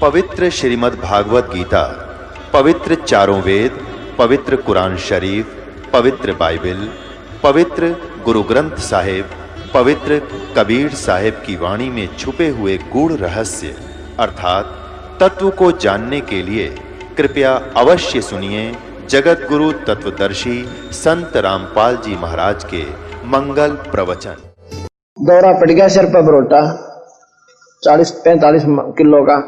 पवित्र श्रीमद् भागवत गीता, पवित्र चारों वेद, पवित्र कुरान शरीफ, पवित्र बाइबल, पवित्र गुरु ग्रंथ साहिब, पवित्र कबीर साहिब की वाणी में छुपे हुए गूढ़ रहस्य, अर्थात तत्व को जानने के लिए कृपया अवश्य सुनिए जगत गुरु तत्वदर्शी संत रामपाल जी महाराज के मंगल प्रवचन। दौरा पड़ गया सिर पर बरोटा चालीस पैंतालीस किलो का।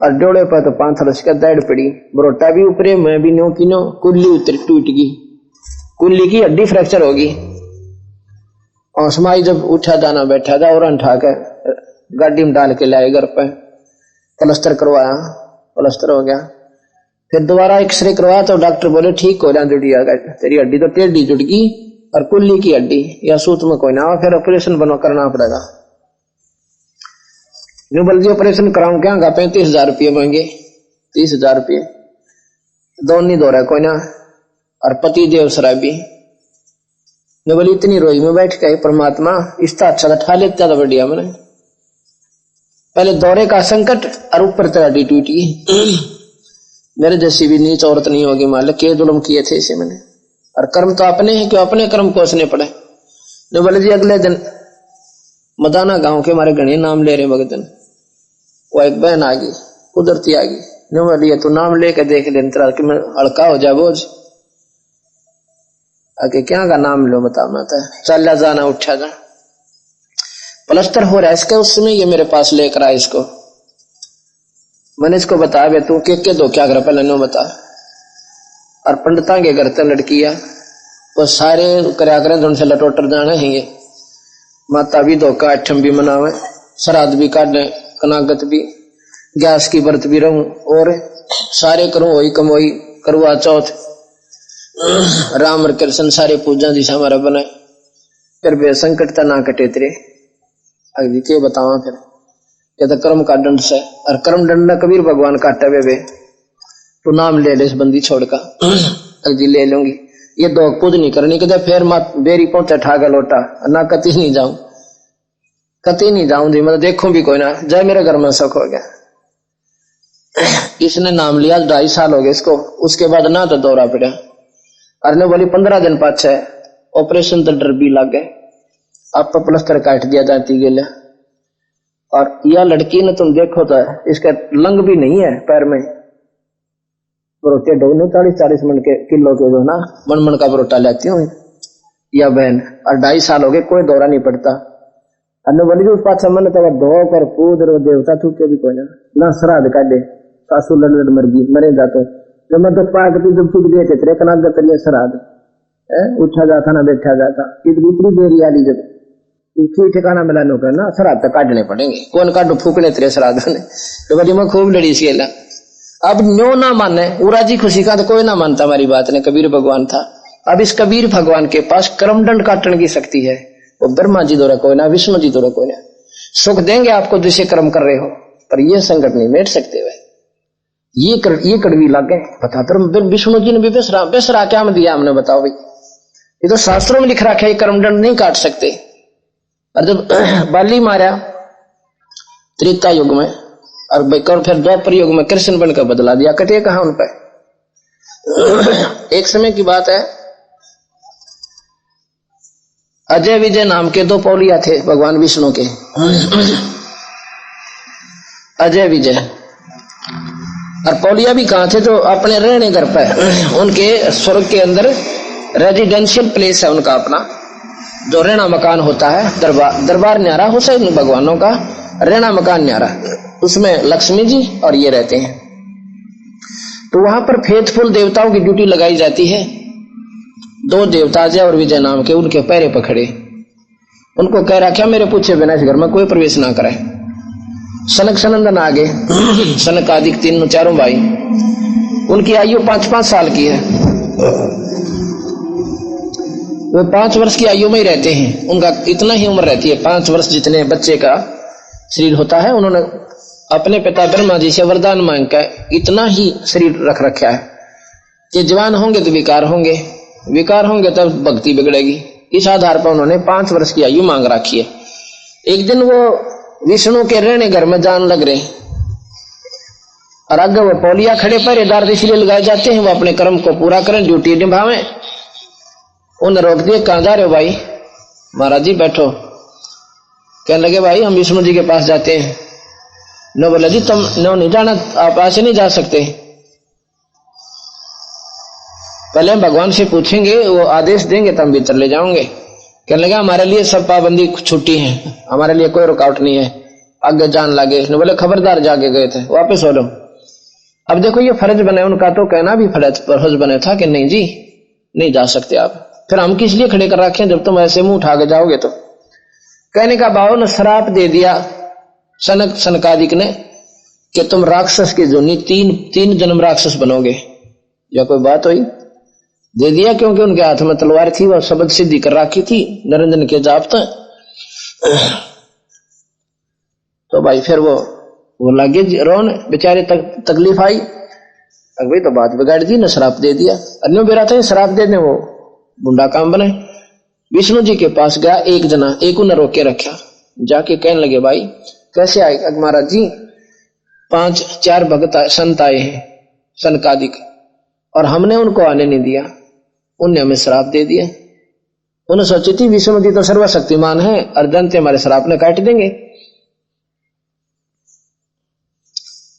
और डोले पर तो पाँच रस का दाड़ पड़ी। बरोटा भी ऊपरे, मैं भी नो की नो कुल्ली उतर टूट गई कुल्ली की हड्डी फ्रैक्चर होगी और समाई जब उठा दाना बैठा था और उठा के गाड़ी में डाल के लाए घर पे। प्लस्तर करवाया, प्लस्तर हो गया। फिर दोबारा एक्सरे करवाया तो डॉक्टर बोले, ठीक हो जाए जुड़ी तेरी हड्डी तो टेढ़ी जुड़ गई और कुल्ली की हड्डी, या सूत में कोई ना फिर ऑपरेशन बनो करना पड़ेगा। न्यू बल्कि ऑपरेशन कराऊं, क्या का पैंतीस हज़ार रुपये मांगे। तीस हज़ार रुपये। दोन दो रहा कोई ना। और पति देव शराबी। ने बोली इतनी रोई, में बैठ गए परमात्मा इसका अच्छा था ठा लेता था बढ़िया, मैंने। पहले दौरे का संकट, और ऊपर तेरा डी टूटी मेरे जैसी भी नीच औरत नहीं होगी मान के जुलम किए थे इसे मैंने। और कर्म तो अपने हैं, क्यों? अपने कर्म कोसने पड़े ने बोले जी, अगले दिन मदाना गाँव के हमारे गणे नाम ले रहे भगतन। वो एक बहन आ गई, कुदरती आ गई। ने तू नाम लेके देख ले तेरा कि मैं हल्का हो जा बोझ। आगे क्या का नाम लो बता मैं तो। चल जाना, उठा जा प्लस्तर हो रहा है इसके उस ये मेरे पास लेकर आया इसको। मैंने इसको बताया बे तू के के दो, क्या कर पहले नो बता? और पंडिता के घर लड़की है वो सारे करया करें तो उनसे लटोटर जाने हैं ये माता भी धोखा अठम भी मनावे, श्राद्ध भी काटे कनागत भी, गैस की व्रत भी रहूँ, और सारे करूँ वही कमोई, करवा चौथ। राम और कृष्ण सारे पूजा दिशा हमारा बनाए। फिर वे संकट ना कटे तेरे। अगली के बतावा फिर? ये तो कर्म का दंड से, और कर्म दंड न कबीर भगवान काटे वे वे। तो नाम ले ले इस बंदी छोड़ का अगली ले लूँगी। ये दो कुछ नहीं करनी कहते फिर मत बेरी पहुँचे ठागा लोटा, ना कति नहीं जाऊँ। कति नहीं जाऊँ जी मतलब देखूँ भी कोई ना, जय मेरे घर में सुख हो गया। इसने नाम लिया, ढाई साल हो गए इसको, उसके बाद ना तो दौरा पड़ा। अरे बोली पंद्रह दिन पाछे ऑपरेशन तो डर भी लग। गए आप प्लस्तर काट दिया जाती गेले और यह लड़की ने तुम देखो तो इसका लंग भी नहीं है पैर में। बरोटे डोने चालीस चालीस मन के किलो के जो ना मन मन का बरोटा लेती हूँ। या बहन, और ढाई साल हो गए, कोई दौरा नहीं पड़ता। अन्य बोली उस पास मन तो धो कर पूज रो देवता, तू के भी कोई ना। ना श्राद्ध काटे सासू लड़ लड़ मर गई, मरे जाते जब मैं तो पाक तू जब छूट गए थे, तेरे कनाग करिए श्राद्ध। उठा जाता ना, बैठा जाता इतनी इतनी देरी आली जब। इतनी ठिकाना मिला नो करना श्राद्ध तो काटने पड़ेंगे। कौन काटो, फूकने तेरे श्राद्ध ने। तो बड़ी मैं खूब लड़ी इसके अब न्यो ना माने उरा जी खुशी का तो कोई ना मानता हमारी बात ने कबीर भगवान था। अब इस कबीर भगवान के पास कर्म दंड काटने की शक्ति है वो ब्रह्मा जी द्वारा कोई ना विष्णु जी द्वारा कोई ना। सुख देंगे आपको जिसे कर्म कर रहे हो पर यह संकट नहीं मेट सकते वे। ये कर, ये कड़वी लागे बता फिर विष्णु जी ने भी बेसरा बेसरा क्या दिया हमने बताओ भाई। ये तो शास्त्रों में लिख रखा है कर्म दंड नहीं काट सकते। और जब बाली मारा त्रेता युग में और कर फिर दो प्रयोग में कृष्ण बनकर बदला दिया। कटे कहा उन पर एक समय की बात है। अजय विजय नाम के दो पौलिया थे भगवान विष्णु के। अजय विजय। और पौलिया भी कहा थे? जो अपने रहने घर पर उनके स्वर्ग के अंदर रेजिडेंशियल प्लेस है उनका अपना। जो रहना मकान होता है दरबार दरबार न्यारा हो सके भगवानों का। रहना मकान न्यारा। उसमें लक्ष्मी जी और ये रहते हैं। तो वहाँ पर फेथफुल देवताओं की ड्यूटी लगाई जाती है। दो देवता अजय और विजय नाम के उनके पैरे पकड़े। उनको कह रहा, क्या मेरे पूछे बिना इस घर में कोई प्रवेश ना करे सनक सनंदन आगे। सनक आदि तीनों चारों भाई। उनकी आयु पाँच पाँच साल की है। वे पाँच वर्ष की आयु में ही रहते हैं। उनका इतना ही उम्र रहती है, पाँच वर्ष जितने बच्चे का शरीर होता है, उन्होंने अपने पिता ब्रह्मा जी से वरदान मांग कर इतना ही शरीर रख रखा है कि जवान होंगे तो विकार होंगे। विकार होंगे तब भक्ति बिगड़ेगी। इस आधार पर उन्होंने पाँच वर्ष की आयु मांग रखी है। एक दिन वो विष्णु के रहने घर में जान लग रहे। और आगे वो पौलिया खड़े पहरेदार इसलिए लगाए जाते हैं, वो अपने कर्म को पूरा करें, ड्यूटी निभावें। उन रोक दिए, कहा जा रहे हो भाई? महाराज जी, बैठो। कहने लगे, भाई, हम विष्णु जी के पास जाते हैं। नो बोला जी तुम नो नहीं जाना, आप ऐसे नहीं जा सकते। पहले हम भगवान से पूछेंगे, वो आदेश देंगे, तब भीतर ले जाओगे। कहने लगे, हमारे लिए सब पाबंदी छुट्टी है। हमारे लिए कोई रुकावट नहीं है। आगे जान लगे। इसने बोले, खबरदार जाके गए थे। वापस हो लो अब देखो, ये फ़र्ज़ बने, उनका तो कहना भी फ़र्ज़ फ़र्ज़ बने था कि नहीं जी, नहीं जा सकते आप। फिर हम किस लिए खड़े कर रखे जब तुम ऐसे मुँह उठा के जाओगे तो। कहने का बाबू ने श्राप दे दिया। सनक सनकादिक ने कि तुम राक्षस की जोनी तीन तीन जन्म राक्षस बनोगे। या कोई बात हुई? दे दिया क्योंकि उनके हाथ में तलवार थी, वह शब्द सिद्धि कर रखी थी निरंजन के जाप तो भाई फिर वो वो लगे रोन बेचारे तक, तकलीफ़ आई। भाई तो बात बिगाड़ दी, ना शराब दे दिया। अन्य बेरा था शराब दे दे, वो बुंडा काम बने। विष्णु जी के पास गया, एक जना, एक उन्हें रोके रखा। जाके कहने लगे, भाई कैसे आए? महाराज जी, पाँच, चार भगत संत आए हैं, सनकादिक। और हमने उनको आने नहीं दिया। उनने हमें श्राप दे दिया। उन्हें सोची थी विष्णु जी तो सर्वशक्तिमान है, और जनते हमारे श्राप ने काट देंगे।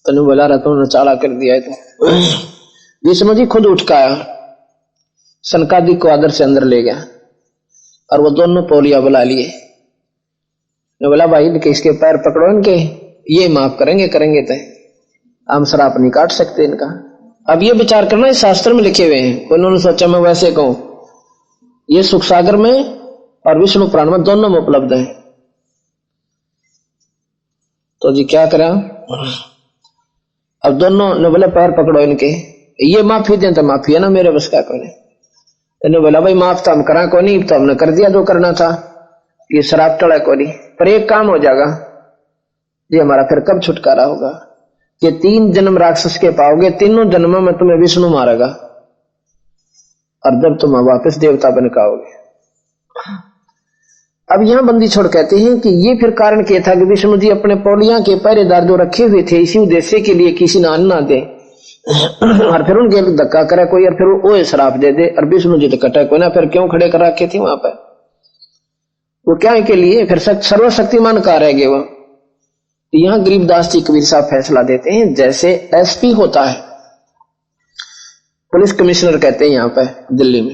तनु बोला रहा तो चाला कर दिया तो। विष्णु जी खुद उठ आया। सनकादिक को आदर से अंदर ले गया। और वो दोनों पोलिया बुला लिए। ने बोला, भाई, इनके, इसके पैर पकड़ो इनके। ये माफ़ करेंगे करेंगे तो हम शराप नहीं काट सकते इनका। अब ये विचार करना, इस शास्त्र में लिखे हुए हैं। उन्होंने सोचा, मैं वैसे कहूँ, ये सुख सागर में और विष्णु पुराण में दोनों में उपलब्ध है। तो जी, क्या करा अब दोनों ने बोला, पैर पकड़ो इनके। ये माफ़ी दें तो माफ़ी है ना मेरे बस का कोने इन्होंने बोला, भाई, माफ़ तो हम करा को नहीं तो हमने कर दिया जो करना था। ये शराब टड़ा को नहीं पर एक काम हो जाएगा। ये हमारा फिर कब छुटकारा होगा? कि तीन जन्म राक्षस के पाओगे, तीनों जन्मों में तुम्हें विष्णु मारेगा। और जब तुम वापस देवता बन काओगे अब यहाँ बंदी छोड़ कहते हैं कि ये फिर कारण क्या था कि विष्णु जी अपने पौलिया के पहरेदार जो रखे हुए थे, इसी उद्देश्य के लिए किसी ने अन्न दे। और फिर उनके धक्का करे, कोई और फिर वो शराब दे दे, और विष्णु जी तो कटे कोई ना, फिर क्यों खड़े कर रखे थे वहाँ पर? वो क्या है के लिए? फिर सर्वशक्तिमान कहा रह गए वो? यहाँ गरीबदास जी कबीर साहब फैसला देते हैं, जैसे एसपी होता है। पुलिस कमिश्नर कहते हैं यहाँ पर दिल्ली में।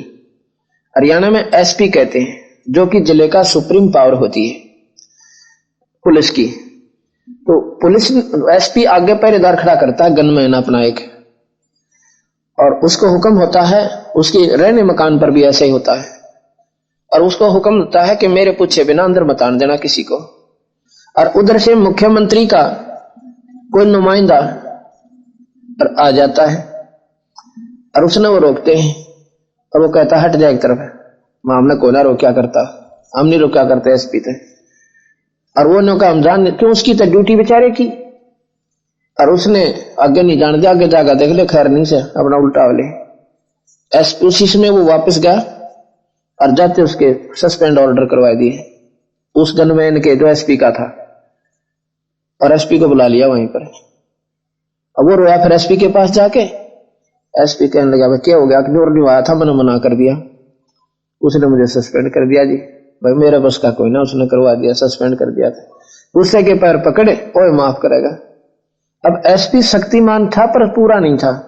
हरियाणा में एसपी कहते हैं, जो कि ज़िले का सुप्रीम पावर होती है, पुलिस की। तो पुलिस एसपी आगे पहरेदार खड़ा करता है, गनमैन अपना एक। और उसको हुक्म होता है, उसके रहने मकान पर भी ऐसे ही होता है। और उसको हुक्म होता है कि मेरे पूछे बिना अंदर मत आने, देना किसी को। और उधर से मुख्यमंत्री का कोई नुमाइंदा आ जाता है और उसने वो रोकते हैं और वो कहता हट जाए एक तरफ़। हमने कोई ना रोक्या करता? हम नहीं रोक्या करते एसपी थे और वो ने हम जान, क्यों उसकी तो ड्यूटी बेचारे की? और उसने आगे नहीं जान दिया, आगे जाकर देख ले, खैर नहीं से, अपना उल्टा वाले। एस, उसी समय वो वापस गया। और जाते उसके सस्पेंड ऑर्डर करवा दिए। उस गनमैन के जो एसपी का था। और एसपी को बुला लिया वहीं पर। अब वो रोया फिर एसपी के पास जाके। एसपी कहने लगा, भाई, क्या हो गया? ज़ोर नहीं आया था? मैंने मना कर दिया। उसने मुझे सस्पेंड कर दिया जी। भाई, मेरे बस का कोई ना, उसने करवा दिया सस्पेंड कर दिया था। दूसरे के पैर पकड़े, ओए, माफ़ करेगा। अब एसपी शक्तिमान था, पर पूरा नहीं था।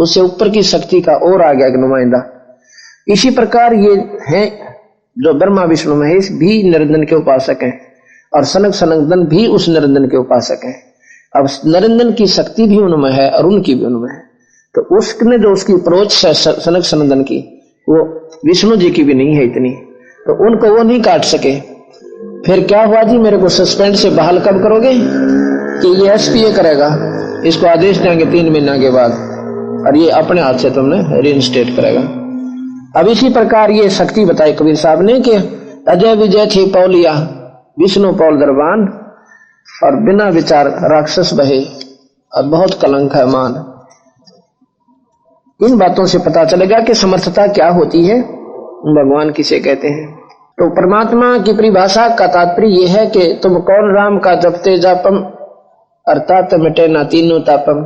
उससे ऊपर की शक्ति का और आ गया एक नुमाइंदा इसी प्रकार ये है जो ब्रह्मा, विष्णु, महेश भी निरंजन के उपासक हैं और सनक सनंदन भी उस नरेंद्र के उपासक हैं। अब नरेंद्र की शक्ति भी उनमें है और उनकी भी उनमें है। तो उसने जो उसकी अप्रोच है सनक सनंदन की, वो विष्णु जी की भी नहीं है इतनी। तो उनको वो नहीं काट सके। फिर क्या हुआ जी, मेरे को सस्पेंड से बहाल कब करोगे? कि ये एसपीए करेगा। इसको आदेश देंगे तीन महीना के बाद। और ये अपने हाथ से तुमने रीइंस्टेट करेगा। अब इसी प्रकार ये शक्ति बताई कबीर साहब ने कि अजय विजय थी पौलिया, विष्णु पौल दरबान, और बिना विचार राक्षस बहे, और बहुत कलंक है मान। इन बातों से पता चलेगा कि समर्थता क्या होती है, भगवान किसे कहते हैं। तो परमात्मा की परिभाषा का तात्पर्य यह है कि तुम कौन राम का जपते जापम, अर्थात मिटे ना तीनों तापम।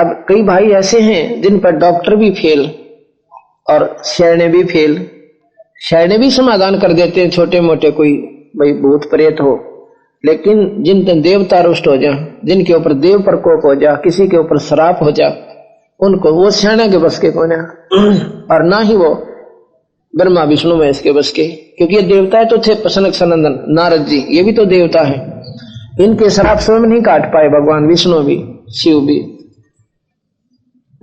अब कई भाई ऐसे हैं जिन पर डॉक्टर भी फेल और शरणे भी फेल। शरणे भी समाधान कर देते हैं छोटे मोटे कोई, भाई, भूत प्रेत हो। लेकिन जिन देवता रुष्ट हो जा, जिनके ऊपर देव प्रकोप हो जा, किसी के ऊपर श्राप हो जा, उनको वो सियाने के बस के कौन है। और ना ही वो ब्रह्मा, विष्णु, महेश के बस के, क्योंकि ये देवता तो थे प्रसन्न सनंदन, नारद जी, ये भी तो देवता है। इनके श्राप स्वयं नहीं काट पाए भगवान विष्णु भी, शिव भी।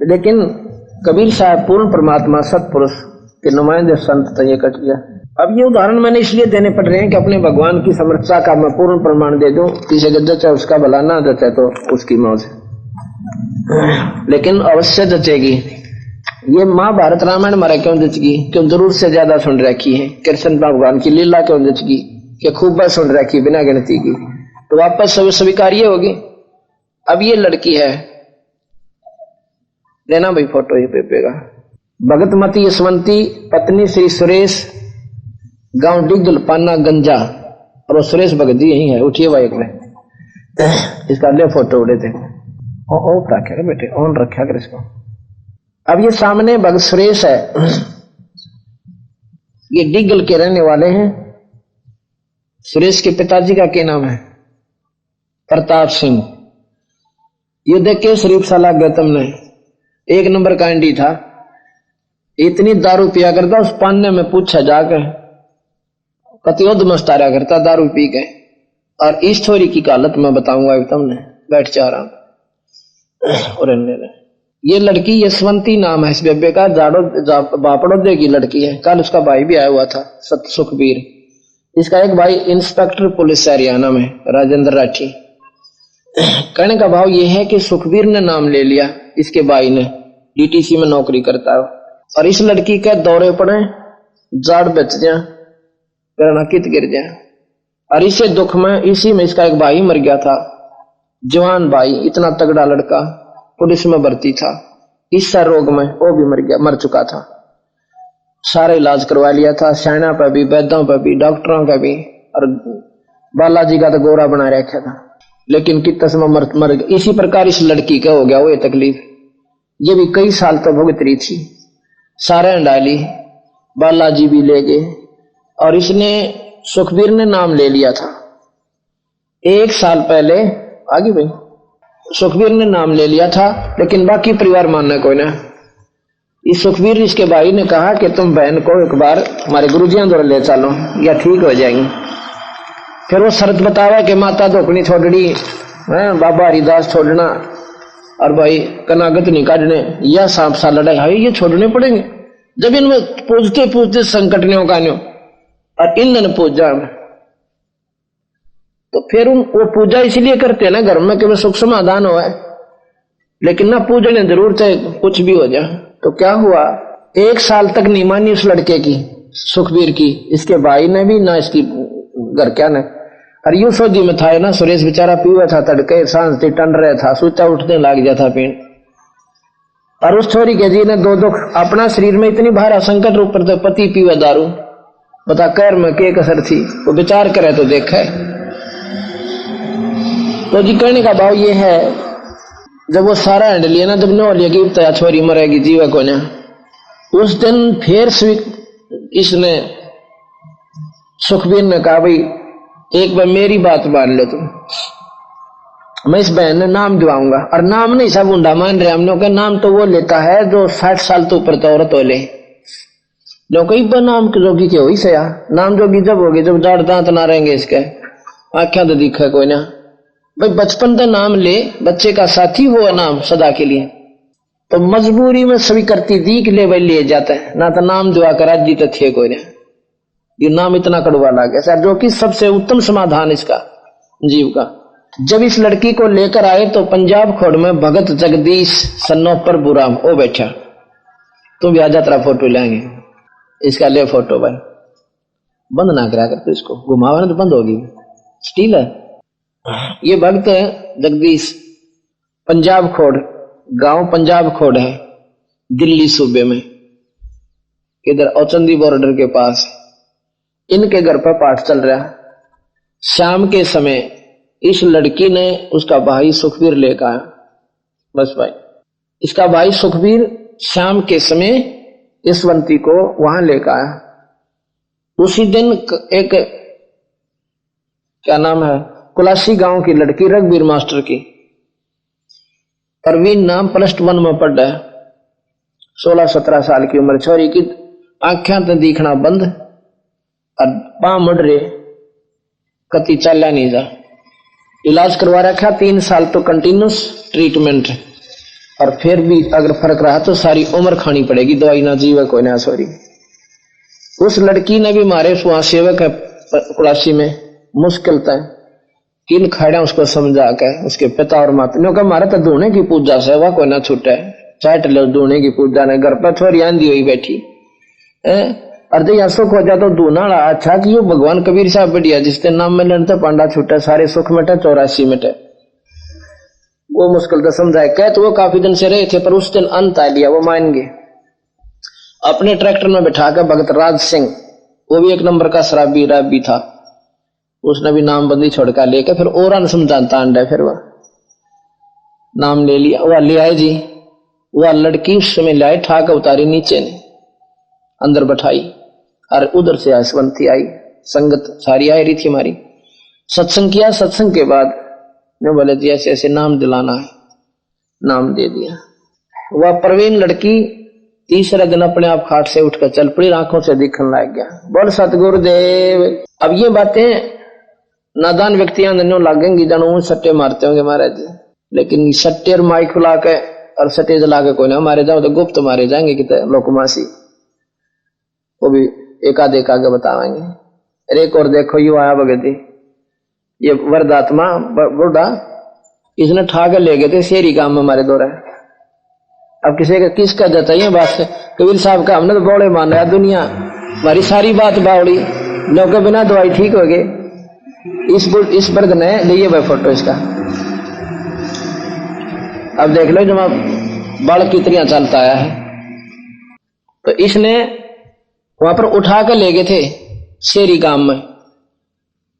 लेकिन कबीर साहब पूर्ण परमात्मा सतपुरुष के नुमाइंदे संत तो ये कट गया अब ये उदाहरण मैंने इसलिए देने पड़ रहे हैं कि अपने भगवान की समर्थता का मैं पूर्ण प्रमाण दे दूँ। किसी के जचा उसका भला ना जचे तो उसकी मौज। लेकिन अवश्य जचेगी। ये महाभारत रामायण मारा क्यों जचगी? क्यों ज़रूर से ज़्यादा सुन रखी है? कृष्ण भगवान की लीला क्यों जचगी? कि खूब बार सुन रखी बिना गिनती की। तो वापस स्वीकार्य होगी। अब ये लड़की है लेना भाई फ़ोटो ये पेपे का भगतमती यशवंती, पत्नी श्री सुरेश, गाँव डिगल पाना गंजा। और वो सुरेश भगत जी यही है, उठिए बाइक में। इसका ले फ़ोटो उड़े थे। ऑफ़ रखा बेटे ऑन रखा कर इसको। अब ये सामने भगत सुरेश है। ये डिगल के रहने वाले हैं। सुरेश के पिताजी का क्या नाम है? प्रताप सिंह। ये देखे शरीफ साला गौतम ने। एक नंबर का एंडी था। इतनी दारू पिया करता उस पान्ने में पूछा जाकर कतियोद मस्तारा करता दारू पी के। और इस छोरी की हालत मैं बताऊँगा तुमने। बैठ जा रहा और ये लड़की यशवंती नाम है इस बेबे का। जाड़ो जा, बापड़ोदे की लड़की है। कल उसका भाई भी आया हुआ था सत सुखबीर। इसका एक भाई इंस्पेक्टर पुलिस हरियाणा में राजेंद्र राठी। कहने का भाव यह है कि सुखबीर ने नाम ले लिया इसके भाई ने। डीटीसी में नौकरी करता है। और इस लड़की के दौरे पड़े जाड़ बच जाए कित गिर जाए और इसे दुख में, इसी में इसका एक भाई मर गया था। जवान भाई, इतना तगड़ा लड़का पुलिस में भर्ती था। इस रोग में वो भी मर गया, मर चुका था। सारे इलाज करवा लिया था सैना पर भी, वैद्यों पर भी, डॉक्टरों का भी, और बालाजी का तो गोरा बना रखा था। लेकिन कितना समय मर मर इसी प्रकार इस लड़की का हो गया वो ये तकलीफ़। ये भी कई साल तक भुगत रही थी। सारे डाली, बालाजी भी ले गए और इसने सुखबीर ने नाम ले लिया था। एक साल पहले, आगे भाई सुखबीर ने नाम ले लिया था, लेकिन बाकी परिवार मानना कोई ना। इस सुखबीर इसके भाई ने कहा कि तुम बहन को एक बार हमारे गुरुजियों द्वारा ले चलो, या ठीक हो जाएँगे। फिर वो शर्त बतावा कि माता धोकनी छोड़नी, है, बाबा हरिदास छोड़ना और भाई कनागत नहीं काटने, या सांप सा लड़ाई, है, ये छोड़ने पड़ेंगे। जब इनमें पूछते पूछते संकट ने होगा और इन पूजा में। तो फिर वो पूजा इसलिए करते हैं ना घर में कि सुख समाधान हो, है। लेकिन ना पूजने ज़रूर चाहे कुछ भी हो जाए। तो क्या हुआ? एक साल तक नहीं मानी उस लड़के की, सुखबीर की। इसके भाई ने भी, ना इसकी घर क्या ने? और यू सौदी में था ना, सुरेश बेचारा पीवा था, तड़के सांस थी टन रहा था सोचा उठने लग गया था पीण। और उस छोरी के जी ने दो दुख, अपना शरीर में इतनी भारा संकट रूप पर तो पति पीवा दारू। बता कर में के कसर थी, वो विचार करे तो देखा। तो जी कहने का भाव ये है, जब वो सारा हैंड लिया ना, जब नो लिया कि छोरी मरेगी, जीवा को ना उस दिन फिर इसने सुखबीर ने कहा, भाई एक बार मेरी बात मान लो तुम। मैं इस बहन ने नाम दिवाऊँगा। और नाम नहीं, सब ऊंडा मान रहे हम लोग नाम तो वो लेता है जो साठ साल तो ऊपर तो औरत हो ले लोग नाम जोगी के हो सया। नाम जोगी जब होगी, जब जाड़ दांत ना रहेंगे इसके। आख्या तो दिखा कोई ना। भाई बचपन का नाम ले, बच्चे का साथी हो नाम सदा के लिए। तो मजबूरी में सभी करती दी के ले लिए जाता है। ना तो नाम दुआ कर जी तो थे कोई ना। ये नाम इतना कड़वा लगे सर जो कि सबसे उत्तम समाधान इसका, जीव का। जब इस लड़की को लेकर आए तो पंजाब खोड़ में भगत जगदीश सन्नोपर बुराम वो बैठा। तुम भी आजा तेरा फ़ोटो लेंगे इसका ले फ़ोटो भाई। बंद ना करा कर तो इसको। घुमावा तो बंद होगी। स्टील है। ये भक्त है जगदीश, पंजाब खोड़, गाँव पंजाब खोड़ है, दिल्ली सूबे में। इधर औचंदी बॉर्डर के पास। इनके घर पर पाठ चल रहा शाम के समय इस लड़की ने उसका भाई सुखबीर लेकर आया। बस भाई, इसका भाई सुखबीर शाम के समय यशवंती को वहाँ लेकर आया। उसी दिन एक, क्या नाम है, कुलासी गाँव की लड़की, रघुवीर मास्टर की। परवीन नाम प्लस वन में पढ़ रहा है। सोलह सत्रह साल की उम्र, छोरी की आख्या तो दिखना बंद। पा मुड़ रहे कति चला नहीं जा इलाज करवा रखा, तीन साल तो कंटिन्यूस ट्रीटमेंट और फिर भी अगर फ़र्क रहा तो सारी उम्र खानी पड़ेगी, दवाई ना जीवे, कोई ना सॉरी। उस लड़की ने भी मारे वहाँ सेवक है कुलासी में, मुश्किल तय किन खड़ा, उसको समझा के, उसके पिता और माता ने कहा, मारा तो धोने की पूजा से वह कोई ना छूटे। चाट लो धोने की पूजा ने, घर पर छोरी आंधी हुई बैठी। है? अर्धे यहाँ सुख हो जाए तो दूना अच्छा कि यो भगवान कबीर साहब बढ़िया, जिसके नाम में लड़ते पांडा छूटे, सारे सुख मिटे, चौरासी मिटे। वो मुश्किल तो समझाए। कह तो वो काफ़ी दिन से रहे थे, पर उस दिन अंत आ लिया वो मान गए अपने ट्रैक्टर में बैठा कर भगत राज सिंह, वो भी एक नंबर का शराबी राबी था। उसने भी नाम बंदी छोड़कर लेकर फिर और समझाता अंडा फिर वह नाम ले लिया। वह ले आए जी। वह लड़की उस समय लाए, ठाक उतारी नीचे ने, अंदर बैठाई। और उधर से आसवंती आई, संगत सारी आई रही थी हमारी सत्संग किया, सत्संग के बाद ने बोले, जी, ऐसे ऐसे नाम दिलाना है। नाम दे दिया। वह प्रवीण लड़की तीसरे दिन अपने आप खाट से उठकर चल पड़ी, आँखों से दिखने लग गया। बोल, सतगुरुदेव, अब ये बातें नादान व्यक्तियाँ नन्नो लागेंगी, जानो सट्टे मारते होंगे महाराज। जी लेकिन सट्टे और माइक खुला के और सट्टे जला के कोई ना मारे जाओ तो गुप्त मारे जाएँगे कितने लोकमासी। वो भी एक आध एक आगे बतावेंगे अरे एक और देखो, यू आया भगती ये वरदात्मा बुढ़ा, इसने ठाक ले गए थे शेरी काम में हमारे दौरा अब किसी का किसका ये बात? से कबीर साहब का हमने तो बौड़े मान रहा दुनिया, हमारी सारी बात बावड़ी। लोग के बिना दवाई ठीक हो गए। इस इस वर्ग ने लिए भाई फ़ोटो इसका। अब देख लो जब बाल कितनिया चलता आया है। तो इसने वहाँ पर उठा कर ले गए थे शेरी गाँव में।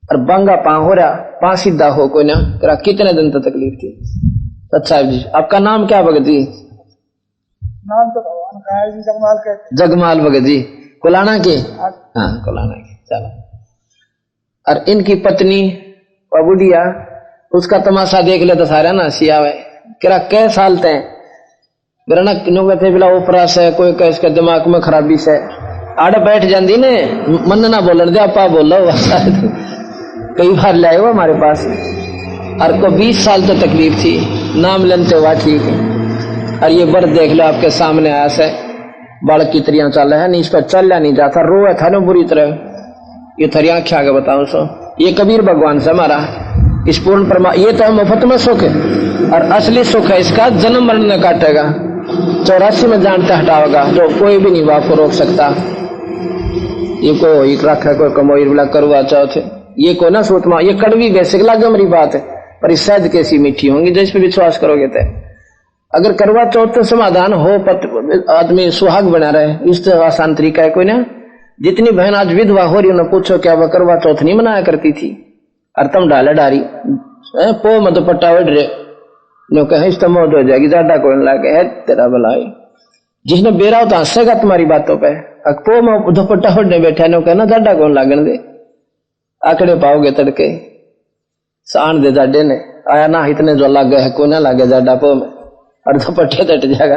और बंगा पा हो रहा पा सीधा हो कोई ना करा कितने दिन तक तकलीफ़ थी? अच्छा जी आपका नाम क्या भगत जी? नाम तो भगवान का है जी जगमाल के। जगमाल भगत जी। कुलाना के? हाँ। कुलाना के चलो। और इनकी पत्नी बुढ़िया उसका तमाशा देख ले तो सारा ना सिया आवे करा कै साल तय? मेरा ना नो थे बिला ऊपरा से कोई कह इसके दिमाग में खराबी से। आड़ बैठ जाती ने मन ना बोलन दे, आपा बोलो। कई बार लाए हो हमारे पास। और को बीस साल तो तकलीफ़ थी, नाम लेते हुआ ठीक है। और ये बर्द देख लो, आपके सामने आया से बाल की तरिया चल रहा है, नहीं इस पर चल नहीं जाता रोए था ना बुरी तरह। ये थरी आख्या आगे बताओ सो? ये कबीर भगवान से हमारा, इस पूर्ण परमा, ये तो मुफ़्त में सुख है। और असली सुख है इसका, जन्म मरण न काटेगा चौरासी में जानते हटाओगा, जो कोई भी नहीं बाप को रोक सकता। ये कोई रखा कोई कमोई बिला, करुआ चौथ ये को ना सोचमा, ये कड़वी बेसिक लागे मेरी बात है, पर इस शायद कैसी मीठी होंगी जिस पे विश्वास करोगे तो। अगर करवा चौथ तो समाधान हो पत आदमी सुहाग बना रहे, इस तो आसान तरीका है कोई ना। जितनी बहन आज विधवा हो रही उन्हें पूछो क्या वह करवा चौथ नहीं मनाया करती थी। और तुम डाले डारी। पो मत पट्टा उड़ रहे। नो कहे, इस तो मौत हो जाएगी ज़्यादा कोई लागे, है तेरा भलाई जिसने बेरा होता हंसेगा तुम्हारी बातों पे। पो में दुपट्टा उड़ने बैठा नो कहना ज़्यादा कौन लागन दे? आकड़े पाओगे तड़के। सान दे जाडे ने। आया ना, इतने जो लागे है कोई ना लागे जाडा पो में। और दुपट्टे तट जाएगा।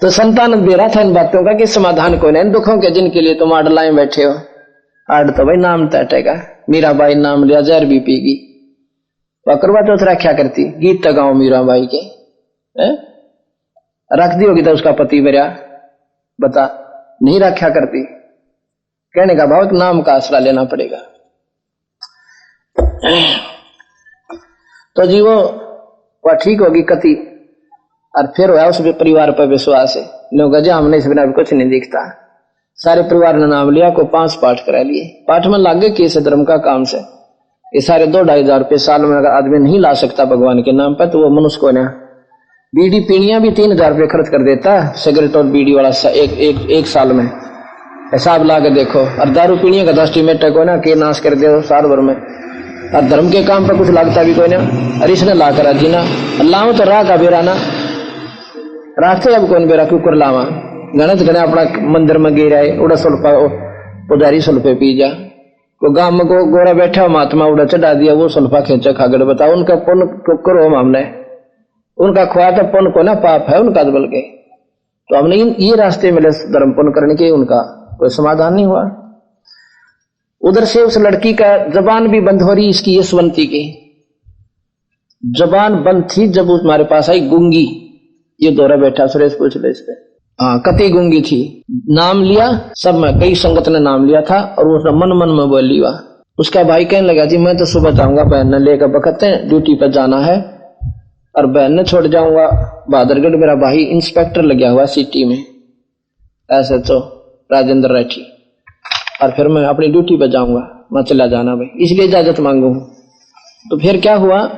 तो संतान बेरा था इन बातों का कि समाधान कोई नहीं। दुखों के जिनके लिए तुम आड लाए बैठे हो। आड तो भाई नाम तटेगा। मीरा बाई नाम लिया, जहर भी पीगी। करवा चौथ रखा करती। गीत तो गाओ मीरा बाई के? रख दी होगी तो उसका पति मेरा बता, नहीं रखा करती। कहने का भाव नाम का आसरा लेना पड़ेगा। तो जी वो वह ठीक होगी कति, और फिर वह उस परिवार पर विश्वास है। लोग गजा, हमने इस बिना कुछ नहीं दिखता। सारे परिवार ने नाम लिया, को पाँच पाठ करा लिए। पाठ में लागे कि इसे धर्म का काम से। ये सारे दो ढाई हज़ार रुपये साल में अगर आदमी नहीं ला सकता भगवान के नाम पर तो वो मनुष्य को ना बीड़ी पीणिया भी तीन हज़ार रुपये खर्च कर देता है सिगरेट और बीड़ी वाला सा, एक एक एक साल में। हिसाब ला के देखो और दारू पीणिया का दस टीमेट को ना के नाश कर दे साल भर में। और धर्म के काम पर कुछ लगता भी कोई ना। और इसने ला करा जी ना लाऊ तो राह का बेरा ना। रास्ते अब कौन बेरा? क्यों कर लावा। गणत गणे अपना मंदिर में गिर आए उड़ा सुल्फा पुजारी सुल्फे पी जा। को गाँव में को गोरा बैठा हो महात्मा उड़ा चढ़ा दिया वो सुल्फा खींचा खागड़। बताओ उनका पुण्य को करो हम हमने उनका खुआ तो पुण्य को ना पाप है, उनका तो के। तो हमने ये रास्ते मिले धर्म पुण्य करने के, उनका कोई समाधान नहीं हुआ। उधर से उस लड़की का जबान भी बंद हो रही इसकी यशवंती की। जबान बंद थी जब हमारे पास आई गुंगी। ये दौरा बैठा, सुरेश पूछ ले इस पे हाँ कति गुंगी थी। नाम लिया, सब में, कई संगत ने नाम लिया था, और उसने मन मन में बोल लिया। उसका भाई कहने लगा, जी, मैं तो सुबह जाऊँगा, बहन ने लेकर बकते ड्यूटी पर जाना है। और बहन ने छोड़ जाऊँगा बहादुरगढ़ मेरा भाई इंस्पेक्टर लगा हुआ सिटी में। ऐसे तो राजेंद्र राठी। और फिर मैं अपनी ड्यूटी पर जाऊँगा मैं चला जाना भाई, इसलिए इजाज़त मांगू। तो फिर क्या हुआ?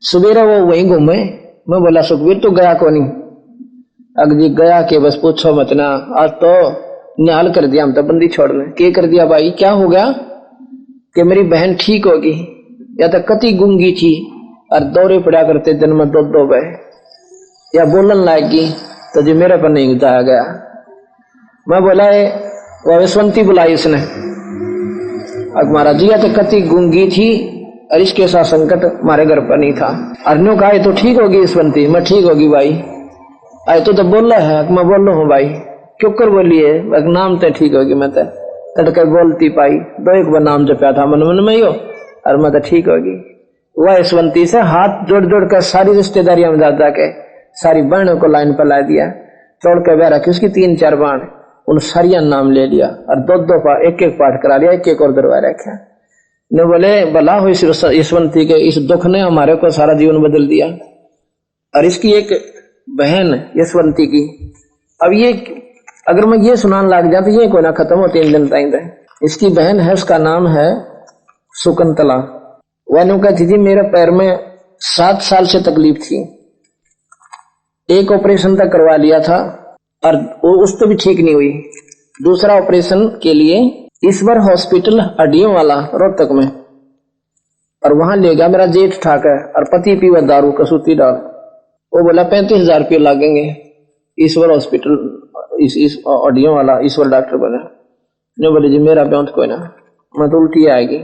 सवेरा वो वहीं घूमे। मैं बोला, सुखबीर, तू गया को नहीं? अग जी, गया के, बस पूछो मत ना। आज तो निहाल कर दिया, हम तो बंदी छोड़ने। के कर दिया भाई? क्या हो गया? कि मेरी बहन ठीक होगी, या तो कति गुंगी थी और दौरे पड़ा करते दिन में दो दो बह या बोलन लाएगी तो जी मेरे पर नहीं जाया गया। मैं बोला ये वो यशवंती बुलाई इसने। अब महाराज जी तो कति गुंगी थी, और इसके साथ संकट हमारे घर पर नहीं था। अर्नो कहा तो ठीक होगी यशवंती मैं ठीक होगी भाई। आए तो तो बोल रहा है, मैं बोल रहा हूँ भाई, क्यों कर बोलिए नाम तो ठीक होगी मैं तो। तड़के बोलती पाई दो एक बार नाम जपया था, मन मन में ही हो। और मैं तो ठीक होगी। वह यशवंती से हाथ जोड़ जोड़ कर सारी रिश्तेदारियाँ में जा जाके सारी बहनों को लाइन पर ला दिया चौड़ के बह रखी उसकी तीन चार बाण, उन सारिया नाम ले लिया और दो दो पा एक एक पाठ करा लिया एक एक और दरवा रखा। ने बोले, भला हो यशवंती के, इस दुख ने हमारे को सारा जीवन बदल दिया। और इसकी एक बहन यशवंती की, अब ये, अगर मैं ये सुनाने लग जाए तो ये कोई ना खत्म हो, तीन दिन तक इसकी बहन है, उसका नाम है सुकंतला। वह कहती थी मेरे पैर में सात साल से तकलीफ़ थी। एक ऑपरेशन तक करवा लिया था और उस तो भी ठीक नहीं हुई। दूसरा ऑपरेशन के लिए ईश्वर हॉस्पिटल हड्डियों वाला रोहतक में। और वहाँ ले गया मेरा जेठ ठाक है और पति पीवा दारू कसूती डाल वो बोला, पैंतीस हज़ार रुपये लागेंगे ईश्वर हॉस्पिटल, इस इस ऑडियो वाला ईश्वर डॉक्टर बने। नहीं बोले, जी, मेरा ब्यांत कोई ना मैं तो उल्टी आएगी।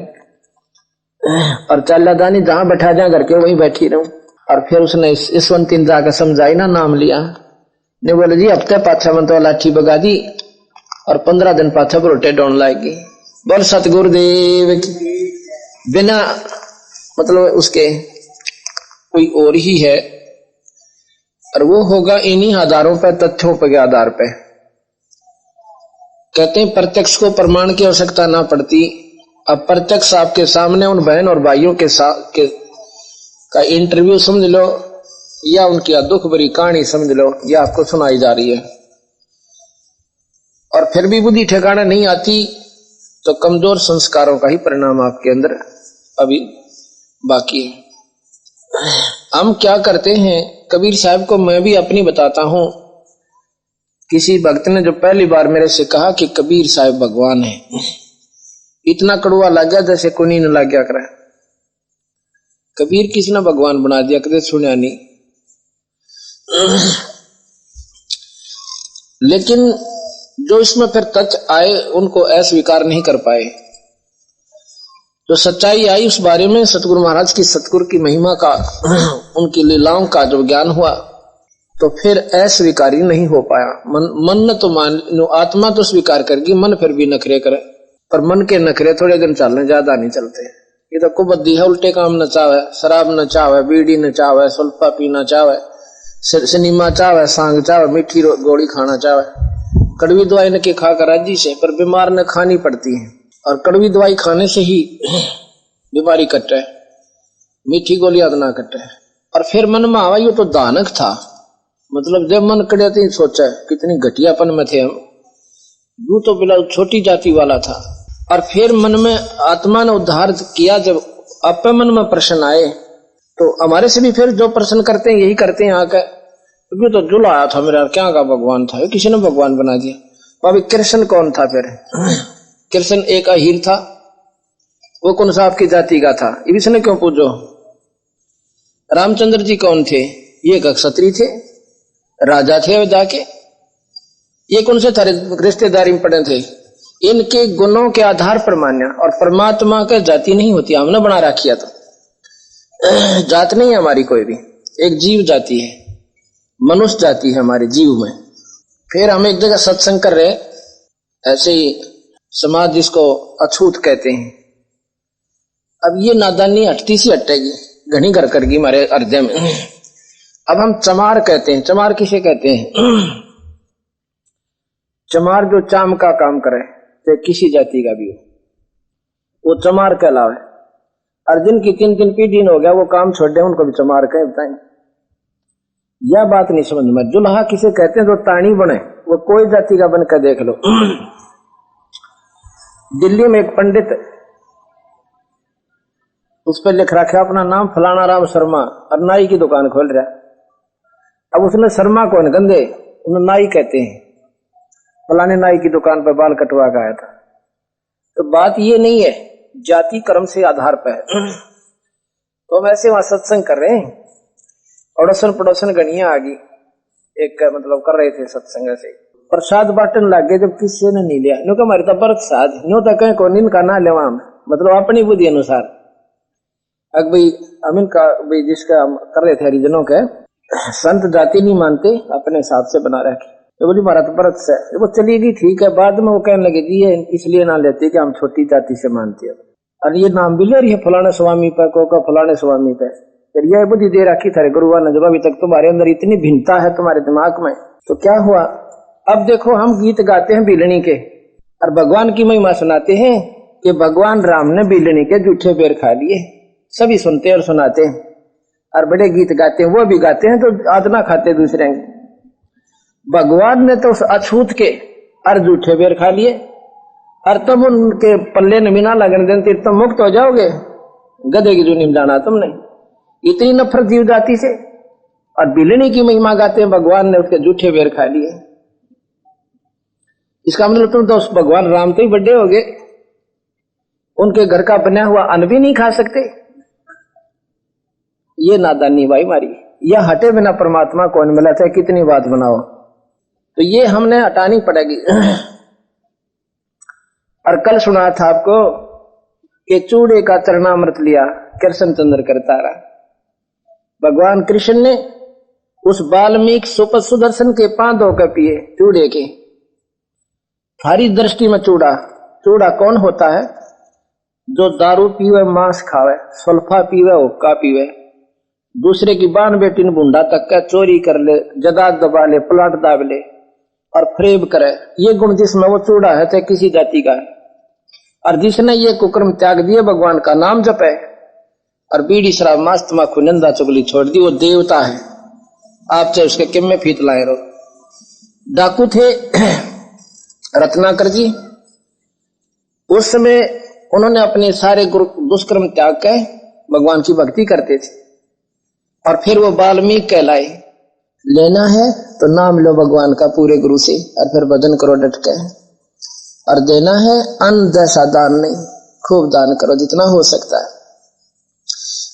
और चल दानी जहाँ बैठा जा घर के वहीं बैठी रहूँ। और फिर उसने ईश्वंती ने जाकर समझाई ना, नाम लिया। ने बोले, जी हफ़्ते पाछा में तो लाठी बगा दी और पंद्रह दिन पाछा रोटे डोन लाएगी। बोल, सतगुरुदेव की बिना मतलब उसके कोई और ही है। और वो होगा इन्हीं आधारों पर तथ्यों पर आधार पे। कहते हैं, प्रत्यक्ष को प्रमाण की आवश्यकता ना पड़ती। अब प्रत्यक्ष आपके सामने उन बहन और भाइयों के साथ के, का इंटरव्यू समझ लो, या उनकी दुख भरी कहानी समझ लो, या आपको सुनाई जा रही है। और फिर भी बुद्धि ठिकाना नहीं आती तो कमज़ोर संस्कारों का ही परिणाम आपके अंदर अभी बाकी है। हम क्या करते हैं, कबीर साहब को मैं भी अपनी बताता हूँ। किसी भक्त ने जो पहली बार मेरे से कहा कि कबीर साहब भगवान है। इतना कड़ुआ लग जैसे कुनी न गया करे। कबीर किसने भगवान बना दिया, कदे सुनिया नहीं। लेकिन जो इसमें फिर तथ्य आए, उनको अस्वीकार नहीं कर पाए। जो सच्चाई आई उस बारे में, सतगुरु महाराज की सतगुरु की महिमा का, उनकी लीलाओं का जो ज्ञान हुआ तो फिर अस्वीकारी नहीं हो पाया। मन मन न तो मान आत्मा तो स्वीकार करेगी, मन फिर भी नखरे करे। पर मन के नखरे थोड़े दिन चलने, ज़्यादा नहीं चलते। ये तो कुबद्दी है, उल्टे काम न चावे, शराब न चावे, बीड़ी न चावे, सुल्फा पीना चावे सिनेमा चावे, सांग चावे, मीठी गोली खाना चावे। कड़वी दवाई न के खाकर राज़ी से, पर बीमार न खानी पड़ती है। और कड़वी दवाई खाने से ही बीमारी कटे, मीठी गोली गोलियाँ ना कटे। और फिर मन में आवा, यू तो दानक था। मतलब जब मन कड़े तो सोचा, कितनी घटियापन में थे हम। यू तो बिला छोटी जाति वाला था। और फिर मन में आत्मा ने उद्धार किया, जब अपने मन में प्रश्न आए तो हमारे से भी फिर जो प्रश्न करते हैं, यही करते हैं आकर क्योंकि तो जुल आया था मेरा, क्या का भगवान था? किसी ने भगवान बना दिया? अभी कृष्ण कौन था फिर? कृष्ण एक अहीर था, वो कौन सा आपकी जाति का था? इसने क्यों पूछो रामचंद्र जी कौन थे? ये एक क्षत्रिय थे, राजा थे जाके, ये कौन से थारे रिश्तेदारी में पड़े थे? इनके गुणों के आधार पर मान्या, और परमात्मा का जाति नहीं होती हमने बना रखिया तो। जात नहीं है हमारी कोई भी। एक जीव जाति है। मनुष्य जाति है हमारे जीव में। फिर हम एक जगह सत्संग कर रहे ऐसे ही समाज जिसको अछूत कहते हैं। अब ये नादानी हटती सी हटेगी। घनी घर करगी हमारे हृदय में। अब हम चमार कहते हैं। चमार किसे कहते हैं? चमार जो चाम का काम करे। चाहे किसी जाति का भी हो। वो चमार कहलावे। अर्जुन की तीन तीन पीढ़ी हो गया, वो काम छोड़ दे, उनको भी चमार कहे, बताएँ। यह बात नहीं समझ में जुल्हा किसे कहते हैं? जो ताणी बने, वो कोई जाति का बन कर देख लो। दिल्ली में एक पंडित, उस पर लिख रखा, अपना नाम फलाना राम शर्मा, और नाई की दुकान खोल रहा। अब उसने शर्मा कौन गंदे, उन्हें नाई कहते हैं। फलाने नाई की दुकान पर बाल कटवा का आया था। तो बात ये नहीं है, जाति कर्म से आधार पर तो हम ऐसे वहाँ सत्संग कर रहे हैं। अड़ोसन पड़ोसन गणिया आ गई एक मतलब कर रहे थे सत्संग ऐसे प्रसाद बांटन लग गए जब किसी ने नहीं लिया। नो का हमारे तो प्रसाद नो तो कहीं कौन इनका ना लेवा हम। मतलब अपनी बुद्धि अनुसार। अब भाई, हम इनका, भाई जिसका हम कर रहे थे हरिजनों के, संत जाति नहीं मानते, अपने हिसाब से बना रखे। तो बोली, महाराज व्रत से वो चली गई, ठीक है। बाद में वो कहने लगे जी ये इसलिए ना लेते कि हम छोटी जाति से मानते हैं। और ये नाम भी ले रही है फलाने स्वामी पे को का फलाने स्वामी पे। फिर यह बुद्धि दे रखी थारे गुरुआ ने जब अभी तक तुम्हारे अंदर इतनी भिन्नता है तुम्हारे दिमाग में तो क्या हुआ? अब देखो, हम गीत गाते हैं बिलनी के, और भगवान की महिमा सुनाते हैं कि भगवान राम ने बिलनी के जूठे पेड़ खा लिए। सभी सुनते और सुनाते हैं, और बड़े गीत गाते हैं, वो भी गाते हैं तो आदना खाते दूसरे भगवान ने तो उस अछूत के और जूठे बेर खा लिए। और तुम उनके पल्ले न बिना लगने देते तुम मुक्त हो जाओगे? गधे की जूनी जाना तुमने। इतनी नफरत जीव जाति से। और बिलनी की महिमा गाते हैं, भगवान ने उसके जूठे बेर खा लिए। इसका मतलब तुम तो उस भगवान राम तो ही बड़े हो गए। उनके घर का बना हुआ अन्न भी नहीं खा सकते। ये नादानी भाई मारी, यह हटे बिना परमात्मा कौन मिला था, कितनी बात बनाओ। तो ये हमने हटानी पड़ेगी। और कल सुना था आपको कि चूड़े का चरणामृत लिया, कृष्ण चंद्र करता रहा भगवान कृष्ण ने उस बाल्मीक सुपर सुदर्शन के पाँव धोकर पिए, चूड़े के। हरी दृष्टि में चूड़ा। चूड़ा कौन होता है? जो दारू पीवे, मांस खावे, सल्फा पीवे, हुक्का पीवे। दूसरे की बान बेटी ने बुंडा तक का चोरी कर ले जदा दबा ले, प्लाट दाब ले। और फ्रेब करे। ये गुण जिसमें वो चूड़ा है, चाहे किसी जाति का है। और जिसने ये कुकर्म त्याग दिए, भगवान का नाम जपे। और बीड़ी शराब मास्त तमाकू नंदा चुगली छोड़ दी, वो देवता है। आप चाहे उसके किम में फीत लाए रहो। डाकू थे रत्नाकर जी। उस समय उन्होंने अपने सारे दुष्कर्म त्याग के भगवान की भक्ति करते थे। और फिर वो बाल्मीक कहलाए। लेना है तो नाम लो भगवान का पूरे गुरु से, और फिर भजन करो डट के और देना है, अन्न जैसा दान नहीं, खूब दान करो, जितना हो सकता है।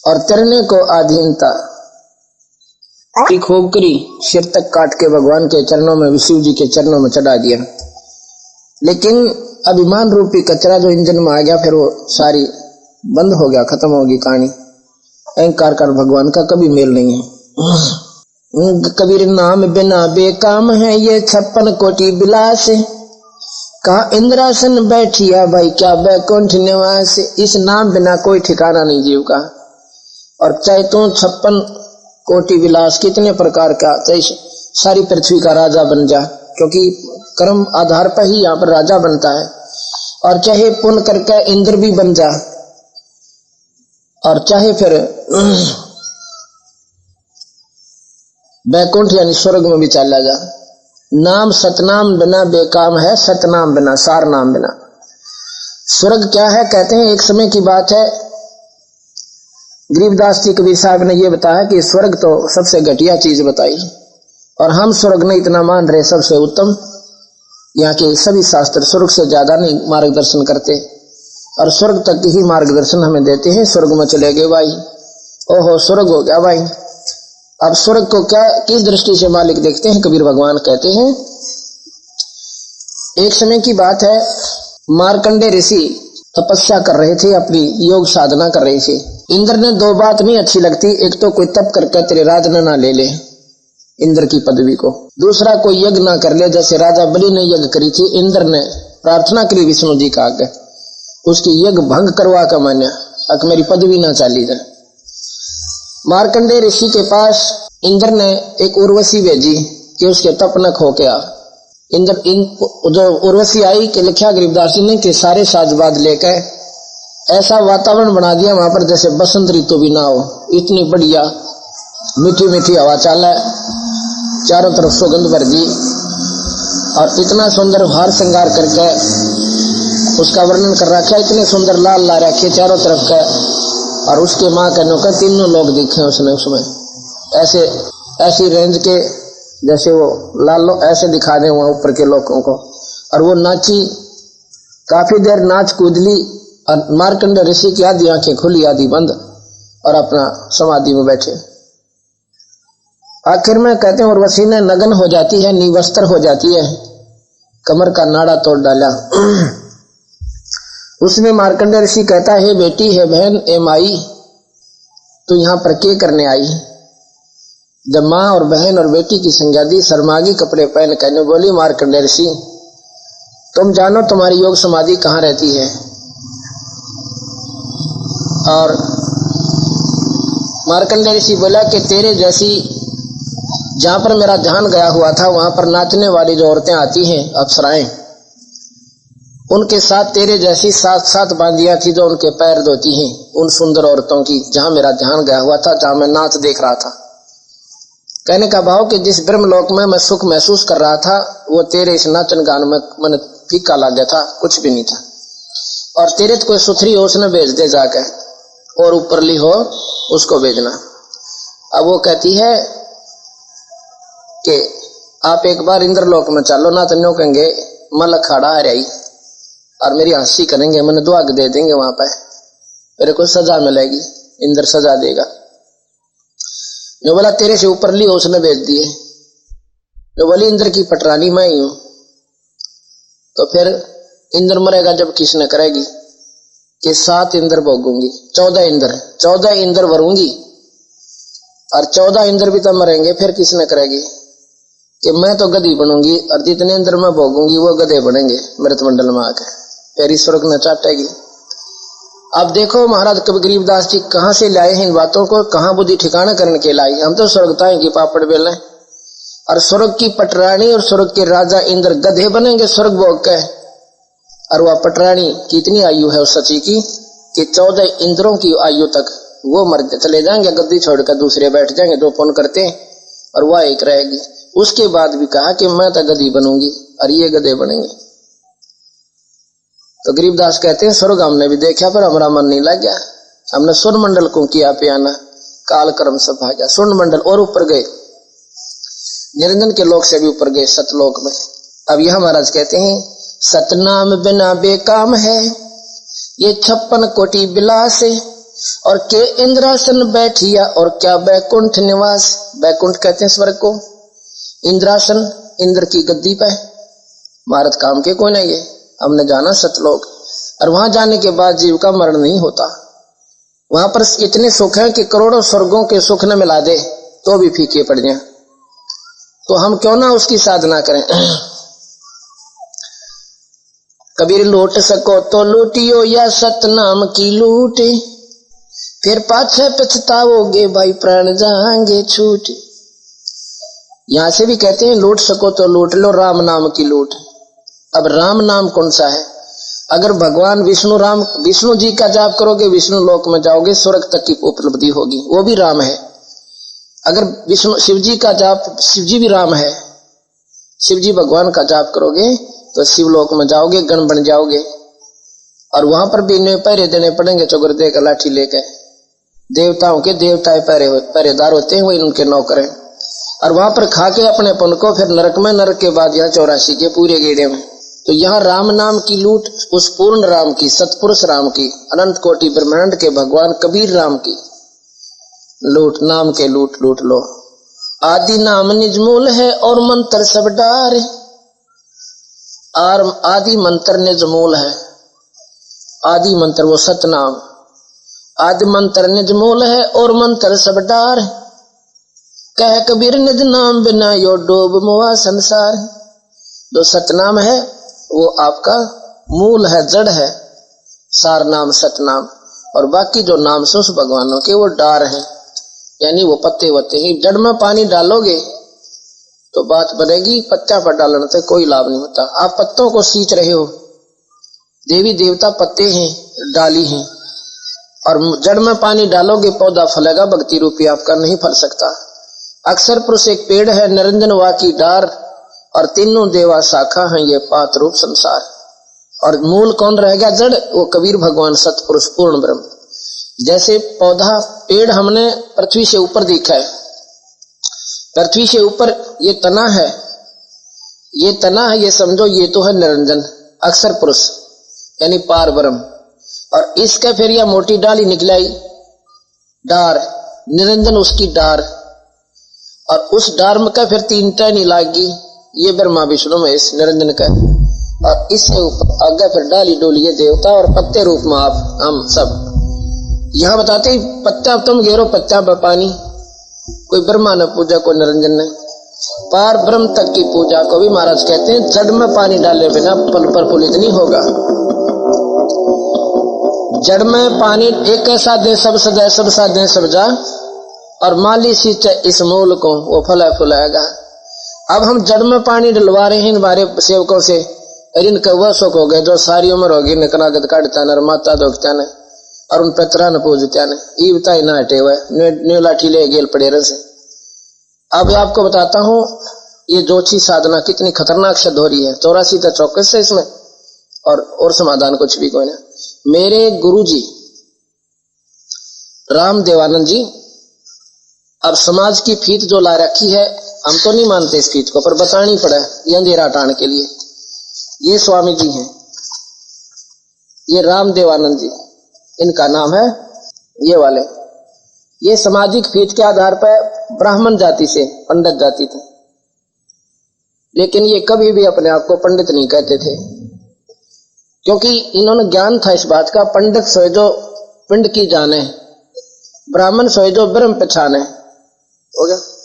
और तरने को अधीनता की खोपकरी सिर तक काट के भगवान के चरणों में शिव जी के चरणों में चढ़ा दिया। लेकिन अभिमान रूपी कचरा जो इंजन में आ गया, फिर वो सारी बंद हो गया, खत्म होगी कहानी। अहंकार कर भगवान का कभी मेल नहीं है। कबीर नाम बिना बेकाम है ये छप्पन कोटि बिलास। कहा इंद्रासन बैठिया भाई, क्या बैकुंठ निवास? इस नाम बिना कोई ठिकाना नहीं जीव का। और चाहे तू छप्पन कोटि विलास कितने प्रकार का चाहे सारी पृथ्वी का राजा बन जा, क्योंकि कर्म आधार पर ही यहाँ पर राजा बनता है। और चाहे पुण्य करके इंद्र भी बन जा, और चाहे फिर बैकुंठ यानी स्वर्ग में भी चला जा। नाम सतनाम बिना बेकाम है, सतनाम बिना सार नाम बिना। स्वर्ग क्या है? कहते हैं, एक समय की बात है। गरीबदास जी कबीर साहब ने यह बताया कि स्वर्ग तो सबसे घटिया चीज़ बताई। और हम स्वर्ग में इतना मान रहे, सबसे उत्तम। यहाँ के सभी शास्त्र स्वर्ग से ज़्यादा नहीं मार्गदर्शन करते। और स्वर्ग तक ही मार्गदर्शन हमें देते हैं, स्वर्ग में चले गए भाई। ओहो, स्वर्ग हो गया भाई। अब स्वर्ग को क्या, किस दृष्टि से मालिक देखते हैं? कबीर भगवान कहते हैं, एक समय की बात है, मारकंडे ऋषि तपस्या कर रहे थे, अपनी योग साधना कर रहे थे। इंद्र ने दो बात नहीं अच्छी लगती, एक तो कोई तप करके तेरे राज न ले ले, इंद्र की पदवी को। दूसरा, कोई यज्ञ ना कर ले, जैसे राजा बलि ने यज्ञ करी थी, इंद्र ने प्रार्थना करी विष्णु जी का आगे उसकी यज्ञ भंग करवा का मान्या, अक मेरी पदवी ना चाली जाए मारकंडे ऋषि के पास इंद्र ने एक उर्वशी भेजी कि उसके तप न खो आ। इंद्र, इन, जो उर्वशी आई कि लिखा गरीबदास ने कि सारे साजबाद लेकर ऐसा वातावरण बना दिया वहाँ पर जैसे बसंत ऋतु भी ना हो। इतनी बढ़िया मीठी मीठी हवा चाल है। चारों तरफ़ सुगंध भर दी। और इतना सुंदर हार श्रृंगार करके उसका वर्णन कर रखा इतने सुंदर लाल ला रखे चारों तरफ़ का। और उसके माँ का नौकर तीनों लोग दिखे उसने उसमें ऐसे, ऐसी रेंज के जैसे वो लाल लो ऐसे दिखा दे वहाँ ऊपर के लोगों को। और वो नाची, काफ़ी देर नाच कूदली और मारकंड ऋषि की आधी आँखें खुली, आधी बंद और अपना समाधि में बैठे। आखिर में कहते हैं, और वसीने नगन हो जाती है, निवस्त्र हो जाती है। कमर का नाड़ा तोड़ डाला। उसमें मार्कंडे ऋषि कहता है, बेटी है बहन ए माई तो यहाँ पर के करने आई। जब माँ और बहन और बेटी की संज्ञा दी, शर्मागी कपड़े पहन कहने बोली, मार्कंडे ऋषि, तुम जानो तुम्हारी योग समाधि कहाँ रहती है? और मार्कंडे ऋषि बोला कि, तेरे जैसी, जहाँ पर मेरा ध्यान गया हुआ था, वहाँ पर नाचने वाली जो औरतें आती हैं, अप्सराएँ उनके साथ तेरे जैसी सात सात बांदियाँ थी जो उनके पैर धोती हैं। उन सुंदर औरतों की, जहाँ मेरा ध्यान गया हुआ था, जहाँ मैं नाच देख रहा था। कहने का भाव कि जिस ब्रह्मलोक में मैं सुख महसूस कर रहा था, वो तेरे इस नाचन गान में मन फीका लग गया था, कुछ भी नहीं था। और तेरे तो कोई सुथरी हो उसने भेज दे जाकर और ऊपरली हो, उसको भेजना। अब वो कहती है कि आप एक बार इंद्रलोक में चलो ना तो नो कहेंगे मल खड़ा आ रही। और मेरी हँसी करेंगे, मैंने दुआग दे देंगे वहाँ पर मेरे को सजा मिलेगी, इंद्र सजा देगा। जो बोला, तेरे से ऊपर ली, उसने भेज दिए। जो बोली, इंद्र की पटरानी मैं ही हूँ। तो फिर इंद्र मरेगा जब किसने करेगी? कि सात इंद्र भोगूँगी, चौदह इंद्र चौदह इंद्र भरूँगी। और चौदह इंद्र भी तो मरेंगे, फिर किसने करेगी? कि मैं तो गधी बनूँगी, और जितने इंद्र मैं भोगूँगी, वो गधे बनेंगे मृत मंडल में आकर। तेरी स्वर्ग न चाटेगी अब देखो महाराज, कभी गरीबदास जी कहाँ से लाए हैं इन बातों को? कहाँ बुद्धि ठिकाना करने के लाई हम तो स्वर्गताएँ की पापड़ बेल और स्वर्ग की पटरानी और स्वर्ग के राजा इंद्र गधे बनेंगे, स्वर्ग भोग के। और वह पटरानी कितनी आयु है उस सची की? कि चौदह इंद्रों की आयु तक वो मर चले जाएँगे, गद्दी छोड़कर दूसरे बैठ जाएँगे, दो पुन करते और वह एक रहेगी। उसके बाद भी कहा कि मैं तो गदी बनूँगी, और ये गधे बनेंगे। तो गरीबदास कहते हैं, स्वर्ग हमने भी देखा, पर हमारा मन नहीं लग गया। हमने स्वर्ण मंडल को किया पियाना, काल कर्म सब भाग्या स्वर्ण मंडल और ऊपर गए। निरंजन के लोक से भी ऊपर गए सतलोक में। अब यह महाराज कहते हैं, सतनाम बिना बेकाम है, ये छप्पन कोटि बिलास है, और के इंद्रासन बैठिया, और क्या बैकुंठ निवास। बैकुंठ कहते हैं स्वर्ग को। इंद्रासन, इंद्र की गद्दी पे भारत काम के कोई है हमने जाना सतलोक। और वहाँ जाने के बाद जीव का मरण नहीं होता। वहाँ पर इतने सुख है कि करोड़ों स्वर्गों के सुख न मिला दे तो भी फीके पड़ जाए। तो हम क्यों ना उसकी साधना करें? कबीर लूट सको तो लूटियो या सतनाम की लूट। फिर पाछे पछताओगे भाई प्राण जाएँगे छूट। यहाँ से भी कहते हैं, लूट सको तो लूट लो, राम नाम की लूट। अब राम नाम कौन सा है? अगर भगवान विष्णु राम, विष्णु जी का जाप करोगे, विष्णु लोक में जाओगे, स्वर्ग तक की उपलब्धि होगी। वो भी राम है। अगर विष्णु शिव जी का जाप शिव जी भी राम है। शिव जी भगवान का जाप करोगे तो शिवलोक में जाओगे, गण बन जाओगे। और वहाँ पर भी इन्हें पहरे देने पड़ेंगे चौगर देकर लाठी लेकर। देवताओं के देवता पहरे पहरेदार होते हैं, वो इनके नौकर हैं। और वहाँ पर खा के अपने पन को फिर नरक में, नरक के बाद यहाँ चौरासी के पूरे गेड़े में। तो यहाँ राम नाम की लूट, उस पूर्ण राम की, सतपुरुष राम की, अनंत कोटि ब्रह्मांड के भगवान कबीर राम की। लूट, नाम के लूट लूट लो। आदि नाम निजमूल है और मंत्र सब डार आदि मंत्र निजमूल है। आदि मंत्र वो सतनाम। आदि मंत्र निजमूल है और मंत्र सब डार कह कबीर निज नाम बिना यो डोब मुआ संसार जो सतनाम है वो आपका मूल है, जड़ है, सार नाम सतनाम और बाकी जो नाम से उस भगवानों के वो डार हैं। यानी वो पत्ते वत्ते हैं। जड़ में पानी डालोगे तो बात बनेगी पत्ता पर डालने से कोई लाभ नहीं होता। आप पत्तों को सींच रहे हो। देवी देवता पत्ते हैं, डाली हैं। और जड़ में पानी डालोगे, पौधा फलेगा, भक्ति रूपी आपका नहीं फल सकता। अक्सर पुरुष एक पेड़ है निरंजन वा की डार और तीनों देवा शाखा है, ये पात रूप संसार। और मूल कौन रह गया? जड़, वो कबीर भगवान, सतपुरुष, पूर्ण ब्रह्म। जैसे पौधा, पेड़ हमने पृथ्वी से ऊपर देखा है। पृथ्वी से ऊपर ये तना है। ये तना है, ये समझो, ये तो है निरंजन अक्षर पुरुष, यानी पार ब्रह्म। और इसका फिर यह मोटी डाली निकलाई डार, निरंजन उसकी डार। और उस डार में का फिर तीन टहनी लागी ये ब्रह्मा विष्णु महेश निरंजन का और इससे ऊपर आगे फिर डाली डोली देवता और पत्ते रूप में आप, हम सब। यहाँ बताते ही, पत्ता तुम घेरो, पत्ता पानी। कोई ब्रह्मा ने पूजा, कोई निरंजन ने। पार ब्रह्म तक की पूजा को भी महाराज कहते हैं, जड़ में पानी डाले बिना पल पर, प्रफुल्लित नहीं होगा। जड़ में पानी एक ऐसा दे, सब सदा, सब साधे सब जा और माली सींचे इस मूल को वो फला फुलाएगा अब हम जड़ में पानी डलवा रहे हैं हमारे सेवकों से। इनके वह सुख हो गए, जो सारी उम्र होगी निकनागत काटता न माता दोखता न और उन पत्रा न पूजता न ही ना हटे हुए, न्यू लाठी ले गेल पड़े रहे से। अब आपको बताता हूँ, ये जोची साधना कितनी खतरनाक शब्द हो रही है। चौरासी तो चौकस है इसमें, और और समाधान कुछ भी कोई ना मेरे गुरु जी राम देवानंद जी, अब समाज की फीत जो ला रखी है हम तो नहीं मानते इस फीत को, पर बतानी पड़े ये अंधेरा हटाने के लिए। ये स्वामी जी हैं। ये राम देवानंद जी। इनका नाम है ये वाले। ये सामाजिक फीत के आधार पर ब्राह्मण जाति से पंडित जाति थे। लेकिन ये कभी भी अपने आप को पंडित नहीं कहते थे। क्योंकि इन्होंने ज्ञान था इस बात का, पंडित सोए जो पिंड की जाने ब्राह्मण सोए जो ब्रह्म पछाने हो गया?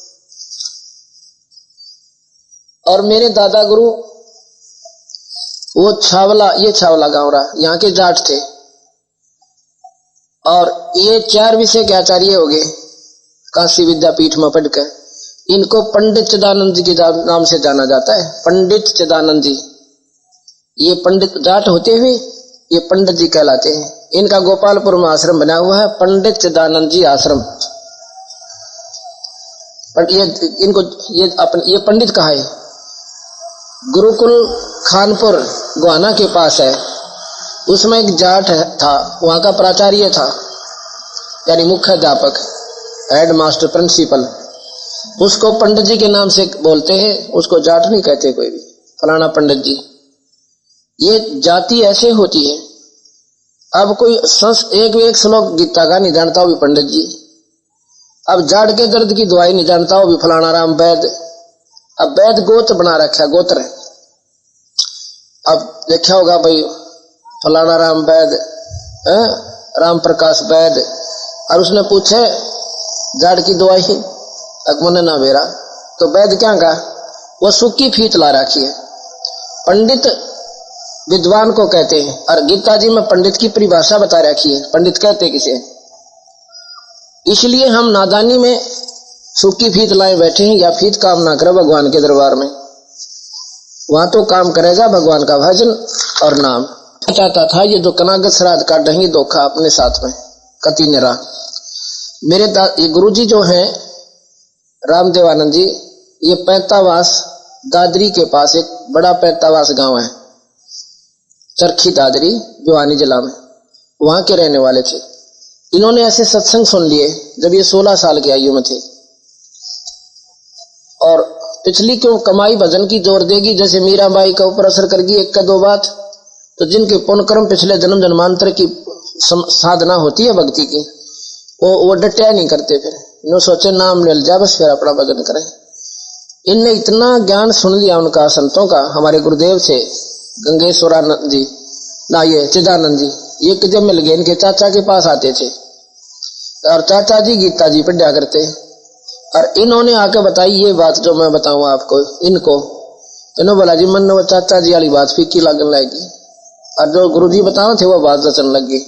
और मेरे दादा गुरु, वो छावला, ये छावला गाँव रहा, यहाँ के जाट थे। और ये चार विषय के आचार्य हो गए, काशी विद्यापीठ में पढ़कर इनको पंडित चिदानंद जी के नाम से जाना जाता है। पंडित चिदानंद जी। ये पंडित जाट होते हुए, ये पंडित जी कहलाते हैं। इनका गोपालपुर में आश्रम बना हुआ है, पंडित चिदानंद जी आश्रम। पर ये, इनको, ये अपन, ये पंडित कहा है? गुरुकुल खानपुर गुआना के पास है। उसमें एक जाट था। वहाँ का प्राचार्य था। यानी मुख्य अध्यापक हेड मास्टर प्रिंसिपल उसको पंडित जी के नाम से बोलते हैं, उसको जाट नहीं कहते कोई भी, फलाना पंडित जी ये जाति ऐसे होती है। अब कोई संस, एक एक श्लोक गीता का नहीं जानता हो भी पंडित जी अब जाड़ के दर्द की दवाई नहीं जानता हो भी फलाना राम वैद अब वैद गोत्र बना रखा गोत्र अब देखा होगा भाई, फलाना राम वैद राम प्रकाश वैद और उसने पूछे, जाड़ की दवाई अकमन ना बेरा तो वैद क्या कहा? वो सुखी फीत ला रखी है। पंडित विद्वान को कहते हैं, और गीता जी में पंडित की परिभाषा बता रखी है। पंडित कहते किसे? इसलिए हम नादानी में सूखी फीत लाए बैठे हैं या फीत काम ना करे भगवान के दरबार में। वहाँ तो काम करेगा भगवान का भजन और नाम। चाहता था ये जो कनागत श्राद्ध काट रही धोखा अपने साथ में, कति निरा मेरे ये गुरु जी जो हैं रामदेवानंद जी, ये पैतावास दादरी के पास एक बड़ा पैतावास गाँव है, चरखी दादरी, भिवानी जिला में। वहाँ के रहने वाले थे। इन्होंने ऐसे सत्संग सुन लिए जब ये 16 साल की आयु में थे। और पिछली क्यों कमाई भजन की ज़ोर देगी? जैसे मीराबाई का ऊपर असर कर गई एक का दो बात तो जिनके पुण्य पिछले जन्म जन्मांतर की साधना होती है भक्ति की, वो वो डटिया नहीं करते फिर। नो सोचे नाम मिल जा बस फिर अपना भजन करें। इनने इतना ज्ञान सुन लिया उनका संतों का, हमारे गुरुदेव थे गंगेश्वरानंद जी ना ये चिदानंद जी, ये जब मिल गए, इनके चाचा के पास आते थे। और चाचा जी गीता जी पढ़ा करते। और इन्होंने आके बताई, ये बात जो मैं बताऊँ आपको, इनको। इन्होंने बोला, जी, मन चाचा जी वाली बात फीकी लगन लगी। और जो गुरु जी बताओ थे, वो बात रचन लग।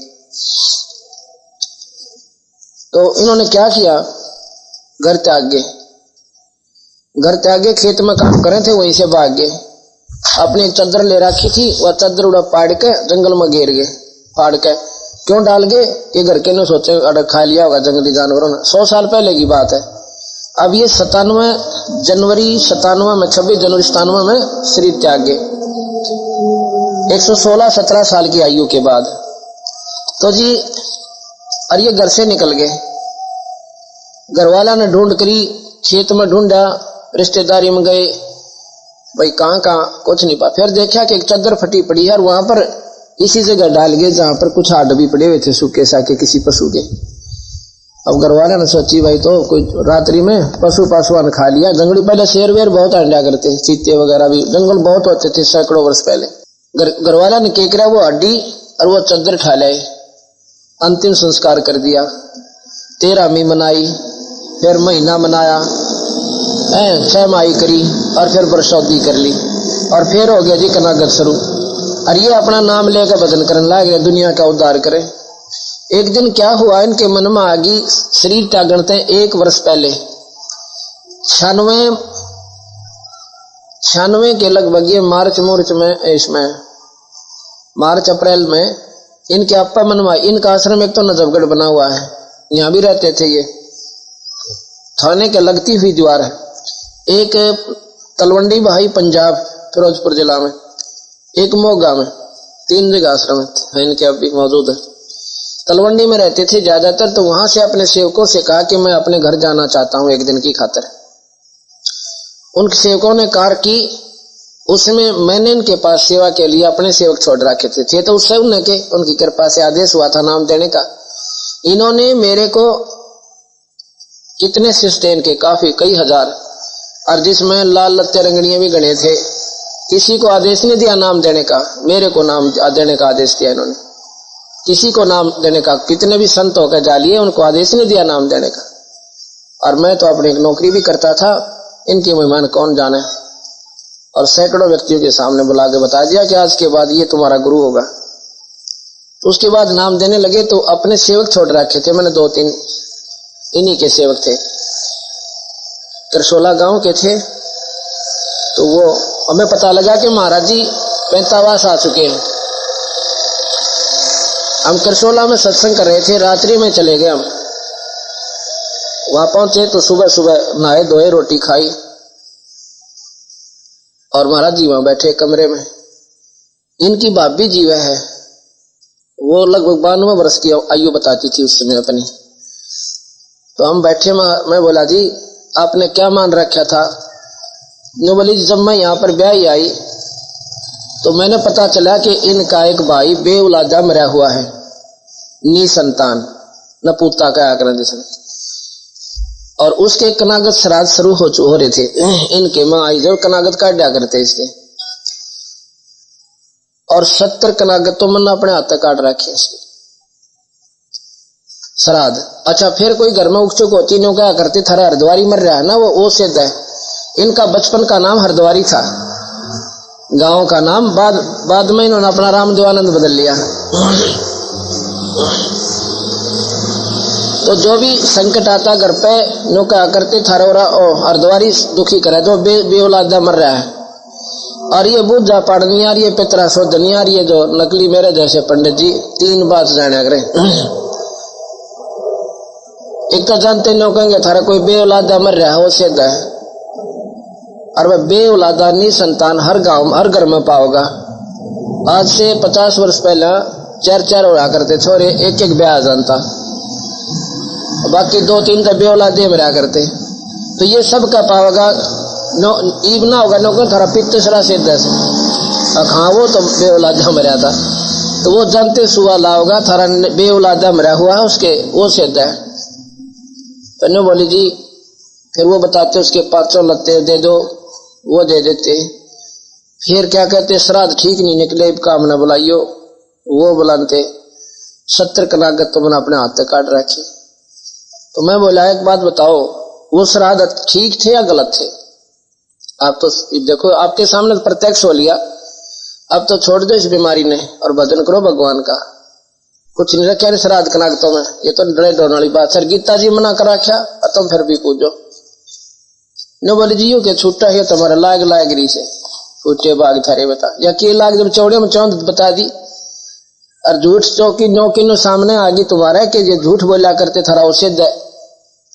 तो इन्होंने क्या किया? घर त्याग। घर त्यागे, खेत में काम करे थे, वहीं से भाग। गए अपनी चादर ले रखी थी, वह चादर उड़ा पाड़ के जंगल में गिर गए, फाड़ के। क्यों डाल गए? ये घर के ने सोचे अगर खा लिया होगा जंगली जानवरों ने। सौ साल पहले की बात है। अब ये सतानवे जनवरी सतानवे में, छब्बीस जनवरी सतानवे में शरीर त्याग गए एक सौ सोलह, सत्रह साल की आयु के बाद। तो जी, और ये घर से निकल गए। घरवाला ने ढूंढ करी, खेत में ढूंढा, रिश्तेदारी में गए। भाई, कहाँ कहाँ? कुछ नहीं पा। फिर देखा कि एक चादर फटी पड़ी है और वहाँ पर इसी जगह डाल गए जहाँ पर कुछ हाड भी पड़े हुए थे सूखे साके किसी पशु के। अब घरवाला ने सोची भाई तो कोई रात्रि में पशु पासुआन खा लिया। जंगली पहले शेर वेर बहुत अंडा करते चीते वगैरह भी। जंगल बहुत होते थे सैकड़ों वर्ष पहले। घरवाला ने के करा वो हड्डी और वो चद्दर खा लाए। अंतिम संस्कार कर दिया। तेरह मी मनाई, फिर महीना मनाया। छह माई करी और फिर बरसौदी कर ली। और फिर हो गया जी कनागत शुरू। और ये अपना नाम लेकर भजन करने लगे दुनिया का उद्धार करे। एक दिन क्या हुआ, इनके मन में आ गई शरीर त्यागणते एक वर्ष पहले। छियानवे छियानवे के लगभग ये मार्च मोर्च में इसमें मार्च अप्रैल में इनके अपा मन में इनका आश्रम एक तो नजफगढ़ बना हुआ है, यहाँ भी रहते थे ये। थाने के लगती हुई दीवार है। एक तलवंडी भाई पंजाब, फिरोजपुर जिला में, एक मोगा में, तीन जगह आश्रम है, इनके अब भी मौजूद है। तलवंडी में रहते थे ज़्यादातर तो वहाँ से अपने सेवकों से कहा कि मैं अपने घर जाना चाहता हूँ एक दिन की खातर। उन सेवकों ने कार की, उसमें मैंने इनके पास सेवा के लिए अपने सेवक छोड़ रखे थे। थे तो उससे उन्हें के, उनकी कृपा से आदेश हुआ था नाम देने का। इन्होंने मेरे को कितने सिस्टेन के, काफ़ी, कई हज़ार, और जिसमें लाल लत्ते रंगड़िया भी गणे थे, किसी को आदेश नहीं दिया नाम देने का, मेरे को नाम, देने का आदेश दिया इन्होंने। किसी को नाम देने का, कितने भी संत होकर जा लिए, उनको आदेश नहीं दिया नाम देने का। और मैं तो अपनी एक नौकरी भी करता था, इनकी मेहमान कौन जाने? और सैकड़ों व्यक्तियों के सामने बुला के बता दिया कि आज के बाद ये तुम्हारा गुरु होगा। तो उसके बाद नाम देने लगे तो अपने सेवक छोड़ रखे थे, मैंने दो तीन इन्हीं के सेवक थे। त्रिशोला गाँव के थे तो वो, हमें पता लगा कि महाराज जी पैंतावास आ चुके हैं। हम करसोला में सत्संग कर रहे थे, रात्रि में चले गए हम। वहाँ पहुँचे तो सुबह सुबह नहाए, धोए, रोटी खाई और महाराज जी वहाँ बैठे कमरे में। इनकी भाभी जी वह है। वो लगभग बानवे वर्ष की आयु बताती थी उस समय अपनी। तो हम बैठे, मैं बोला, जी, आपने क्या मान रखा था? नो बोली जब मैं यहाँ पर ब्याह आई तो मैंने पता चला कि इनका एक भाई बेउलादा मरा हुआ है। नी संतान, न पूता का आकरण जैसे और उसके कनागत श्राद्ध शुरू हो हो रहे थे। इनके माँ आई जब कनागत काट करते इसके और सत्तर कनागत तो मन अपने हाथ काट रखे इसके श्राद्ध। अच्छा फिर कोई घर में उच्चुक होती नहीं क्या करते? थारा हरिद्वारी मर रहा है ना वो वो सिद्ध है। इनका बचपन का नाम हरिद्वारी था। गाँव का नाम, बाद बाद में इन्होंने अपना राम देवानंद बदल लिया। तो जो भी संकट आता, घर पे नो क्या करते, थारोरा ओ हरिद्वारी दुखी करे जो बे बेौलादा मर रहा है। और ये बुद्ध रही है, पितरा शोधनी आ रही है, जो नकली मेरे जैसे पंडित जी तीन बात जाने करे एक तो जानते नो कहेंगे थारा कोई बेऔलादा मर रहा है वो सीधा है। और वह बेऔलादा नी संतान हर गाँव, हर घर में पाओगा आज से पचास वर्ष पहले चार चार हो करते छोरे एक एक ब्याह जानता। बाकी दो तीन तो बेऔलादे में रहा करते। तो ये सब का पाओगा नो ईब ना होगा नौकर थारा पित्त सरा सिद्ध है हाँ वो तो बेऔलादा मरा था। तो वो जानते सुहा ला होगा थारा बेऔलादा मरा हुआ है, उसके, वो सिद्ध है तन्नो बोली जी, फिर वो बताते, उसके पाँचों लत्ते दे दो। वो दे देते। फिर क्या कहते श्राद्ध ठीक नहीं निकले काम न बुलाइयो। वो बुलाते, सत्तर कनागत तो मैंने अपने हाथ से काट रखी। तो मैं बोला, एक बात बताओ, वो श्राद्ध ठीक थे या गलत थे? आप तो देखो, आपके सामने तो प्रत्यक्ष हो लिया। अब तो छोड़ दो इस बीमारी ने और भजन करो भगवान का। कुछ नहीं रखा श्राद्ध कनागतों में। ये तो डरे डरने वाली बात सर, गीता जी मना कर और तुम फिर भी पूछो नो बोले जी के छूटा है, तुम्हारा लाग लाग रही से। छूटे बाग थारे बता। या के लाग जब चौड़े में चौंध बता दी। और झूठ चौकी नौकी नो सामने आ गई, तुम्हारा के ये झूठ बोला करते, थारा उसे दे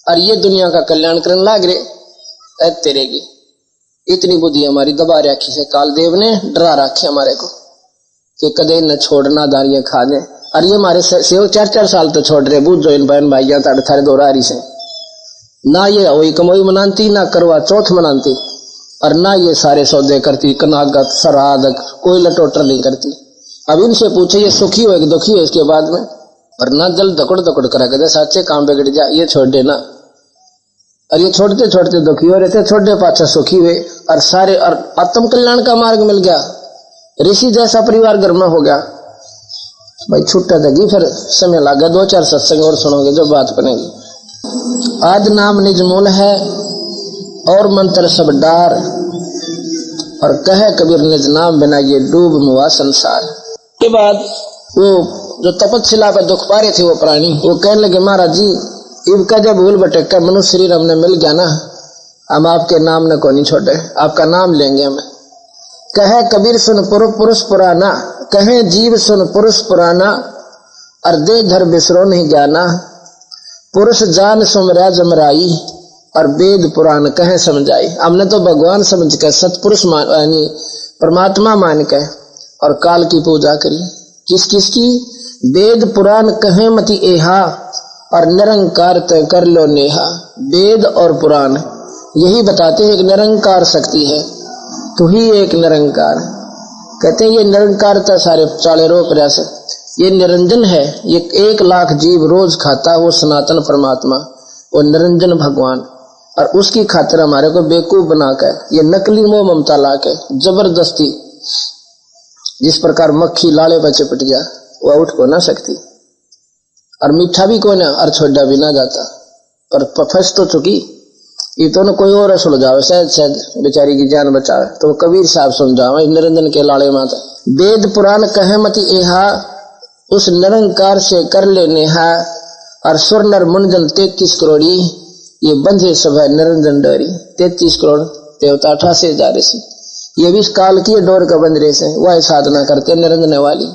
और ये दुनिया का कल्याण करने लाग रहे। तेरे की। इतनी बुद्धि हमारी दबा रखी से, कालदेव ने डरा रखे हमारे को, कि कदे न छोड़ना दारियाँ खा दे और ये हमारे सेव चार चार साल तो छोड़ रहे, बुझ जो इन बहन भाइया ताड़े थारे दो रही से। ना ये वही कमोई मनाती, ना करवा चौथ मनाती, और ना ये सारे सौदे करती, कनागत सराधक कोई लटोटर नहीं करती। अब इनसे पूछे, ये सुखी हो दुखी हो इसके बाद में? और ना जल दकड़ दकड़ करा, कहते साचे काम बिगड़ जा, ये छोड़ देना। और ये छोड़ते छोड़ते दुखी हो रहे थे छोटे पाछा सुखी हुए, और सारे, और आत्म कल्याण का मार्ग मिल गया। ऋषि जैसा परिवार घर में हो गया। भाई, छुट्टा देगी, फिर समय लग, दो चार सत्संग और सुनोगे, जो बात बनेगी। आज नाम निज मूल है और मंत्र सब डार। और कहे कबीर निज नाम बिना ये डूब मुआ संसार। के बाद वो जो तपस्या पर दुख पा रहे थे वो प्राणी वो कहने लगे महाराज जी इनका जब भूल भटक कर मनुष्य शरीर हमने मिल गया ना हम आपके नाम ने को नहीं छोड़े आपका नाम लेंगे हम। कहे कबीर सुन पुरुष पुराना कहे जीव सुन पुरुष पुराना और दे धर बिसरो नहीं जाना पुरुष जान सुमरा जमराई और वेद पुराण कहे समझाई। हमने तो भगवान समझ कर सतपुरुष मान, यानी परमात्मा मान के और काल की पूजा करी। किस किस की वेद पुराण कहे मति एहा और निरंकार तय कर लो नेहा। वेद और पुराण, यही बताते हैं एक निरंकार शक्ति है। तो ही एक निरंकार। कहते हैं ये निरंकारता सारे चाले रो प्रयास ये निरंजन है, ये एक लाख जीव रोज खाता वो सनातन परमात्मा, वो निरंजन भगवान। और उसकी खातिर हमारे को बेकूफ बनाकर, ये नकली मोह ममता ला के ज़बरदस्ती, जिस प्रकार मक्खी लाले पर चिपट गया वह उठ को ना सकती। और मीठा भी कोई ना, और छोड़ा भी ना जाता। पर फंस तो चुकी। ये तो ना कोई और सुलझावे शायद शायद बेचारी की जान बचावे। तो कबीर साहब समझावे निरंजन के लाड़े माता। वेद पुराण कहे मत, एहा उस निरंकार से कर ले नेहा और सुर नर मुंजन तैतीस करोड़ी ये बंधे सब है निरंजन डोरी। तैतीस करोड़ देवता अठासी हज़ार से ये भी काल की डोर का बंदरे से वह साधना करते निरंजन वाली।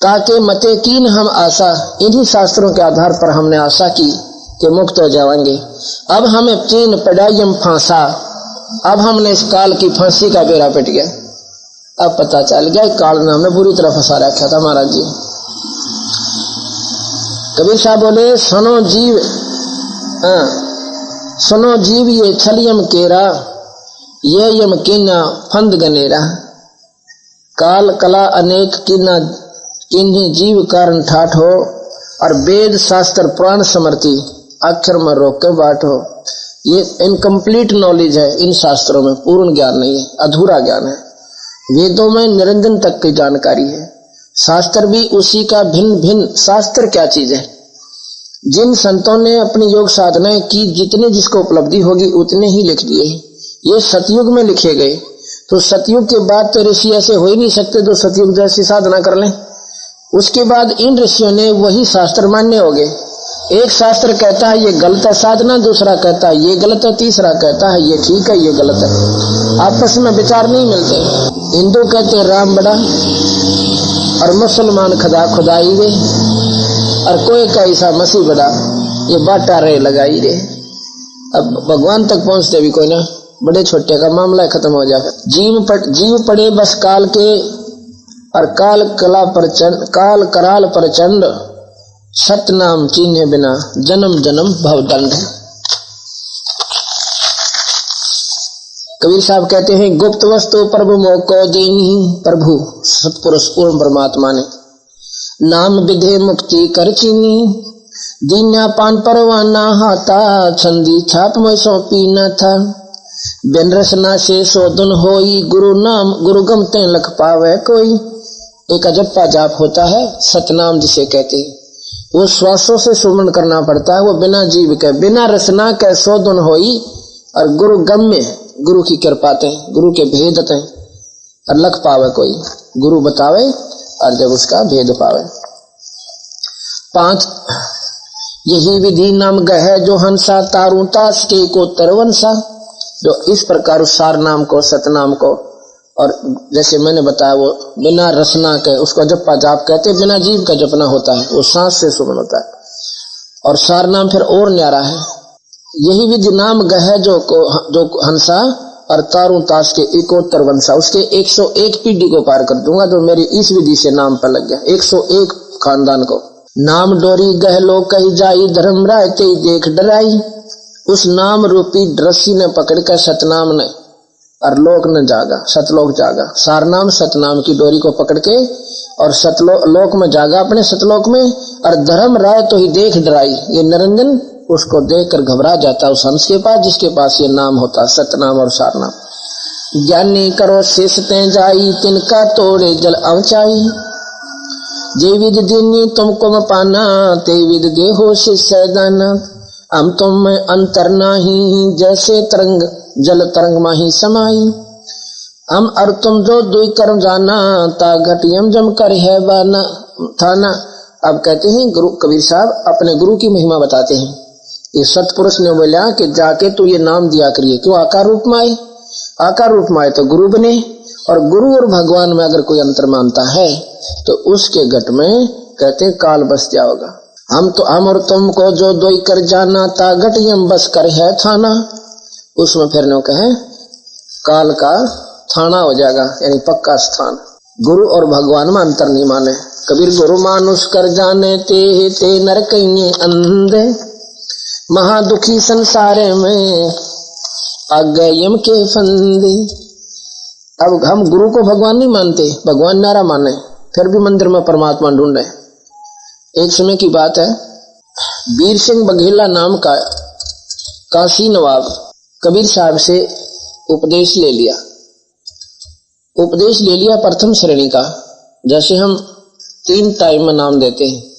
ताके मते कीन हम आशा, इन्हीं शास्त्रों के आधार पर हमने आशा की कि मुक्त हो जाएँगे। अब हमें चीन पढ़ाई फांसा। अब हमने इस काल की फांसी का बेरा पिट गया। अब पता चल गया काल ने हमने बुरी तरह फंसा रखा था महाराज जी। कबीर साहब बोले, सुनो जीव हाँ सुनो जीव ये छलियम केरा, ये यम किन्ना फंद गनेरा। काल, कला अनेक किन्ना किन्हीं जीव कारण ठाठ हो और वेद शास्त्र पुराण समर्थी अक्षर में रोक के बाट हो। ये इनकम्प्लीट नॉलेज है, इन शास्त्रों में पूर्ण ज्ञान नहीं है, अधूरा ज्ञान है। वेदों में निरंजन तक की जानकारी है। शास्त्र भी उसी का भिन्न भिन्न शास्त्र क्या चीज़ है? जिन संतों ने अपनी योग साधनाएँ की, जितने जिसको उपलब्धि होगी, उतने ही लिख दिए ये सतयुग में लिखे गए। तो सतयुग के बाद तो ऋषि ऐसे हो ही नहीं सकते जो सतयुग जैसी साधना कर लें। उसके बाद इन ऋषियों ने वही शास्त्र मान्य हो गए। एक शास्त्र कहता है, ये गलत है साधना दूसरा कहता है, ये गलत है तीसरा कहता है, ये ठीक है, ये गलत है। आपस में विचार नहीं मिलते। हिंदू कहते राम बड़ा और मुसलमान खुदा खुदाई रे और कोई का ईसा मसीह बड़ा ये बाटा रे लगाई रे अब भगवान तक पहुँचते भी कोई ना बड़े छोटे का मामला खत्म हो जाएगा। जीव पट, जीव पड़े बस काल के और काल कला प्रचंड काल कराल प्रचंड सतनाम चीन्हे बिना जन्म जन्म भवदंड कबीर साहब कहते हैं, गुप्त वस्तु प्रभु मोको दीनी प्रभु सतपुरुष पूर्ण परमात्मा ने। नाम विधे मुक्ति कर चीनी दीन्या पान परवाना हाथा छंदी छाप में सौंपी न था। बिन रसना से शोधन होई, गुरु नाम, गुरु गमते लख पावे कोई। एक अजप्पा जाप होता है, सतनाम जिसे कहते हैं। वो श्वासों से सुमन करना पड़ता है, वो बिना जीव के, बिना रसना के शोधन होई, और गुरु गम्य गुरु की कृपाते गुरु के भेदते और लख पावे कोई। गुरु बतावे, और जब उसका भेद पावे। पाँच, यही विधि नाम गह जो हंसा, तारू तास के को तरवंसा जो इस प्रकार उस सार नाम को, सतनाम को, और जैसे मैंने बताया, वो बिना रसना के, उसको जपा, जाप कहते, बिना जीव का जपना होता है, वो सांस से सुमन होता है। और सार नाम फिर और न्यारा है यही विधि नाम गह जो को, जो हंसा और तारू ताश के इकोत्तर वंशा, उसके 101 पीढ़ी को पार कर दूँगा, जो मेरी इस विधि से नाम पर लग गया। 101 खानदान को। नाम डोरी गह लो, कही जाई धर्म राय ते देख डराई। उस नाम रूपी रस्सी ने पकड़ कर सतनाम ने, और लोक ने जागा, सतलोक जागा। सार नाम सतनाम की डोरी को पकड़ के, और सतलो, लोक में जागा अपने सतलोक में, और धर्म राय तो ही देख डराई। ये निरंजन उसको देखकर घबरा जाता उस हंस के पास, जिसके पास ये नाम होता सतनाम और सारनाम। ज्ञानी करो शेष ते जाई, तिनका तोड़े जल अवचाई। जे विद दीनी तुमको पाना ते विद देहो शिष्य दाना हम तुम में अंतर नाही, जैसे तरंग, जल तरंग माही समाई। हम और तुम जो दुई कर्म जाना, ता घटियम जम कर है बाना, थाना। अब कहते हैं, गुरु कबीर साहब अपने गुरु की महिमा बताते हैं। ये सतपुरुष ने बोला कि जाके तू ये नाम दिया करिए। क्यों आकार रूप में आए? आकार रूप में आए तो गुरु बने और गुरु और भगवान में अगर कोई अंतर मानता है तो उसके घट में कहते काल बस जाओगा। हम तो हम और तुमको जो दो कर जाना, ता घटियम बस कर है थाना। उसमें फिर नो कहे, काल का थाना हो जाएगा, यानी पक्का स्थान। गुरु और भगवान में अंतर नहीं माने। कबीर, गुरु मानुष कर जाने, ते ते नर कहीं अंधे। महादुखी संसार में आगे यम के फंदे। अब हम गुरु को भगवान नहीं मानते, भगवान नारा माने, फिर भी मंदिर में परमात्मा ढूंढे एक समय की बात है, वीर सिंह बघेला नाम का, काशी नवाब कबीर साहब से उपदेश ले लिया। उपदेश ले लिया प्रथम श्रेणी का, जैसे हम तीन टाइम में नाम देते हैं।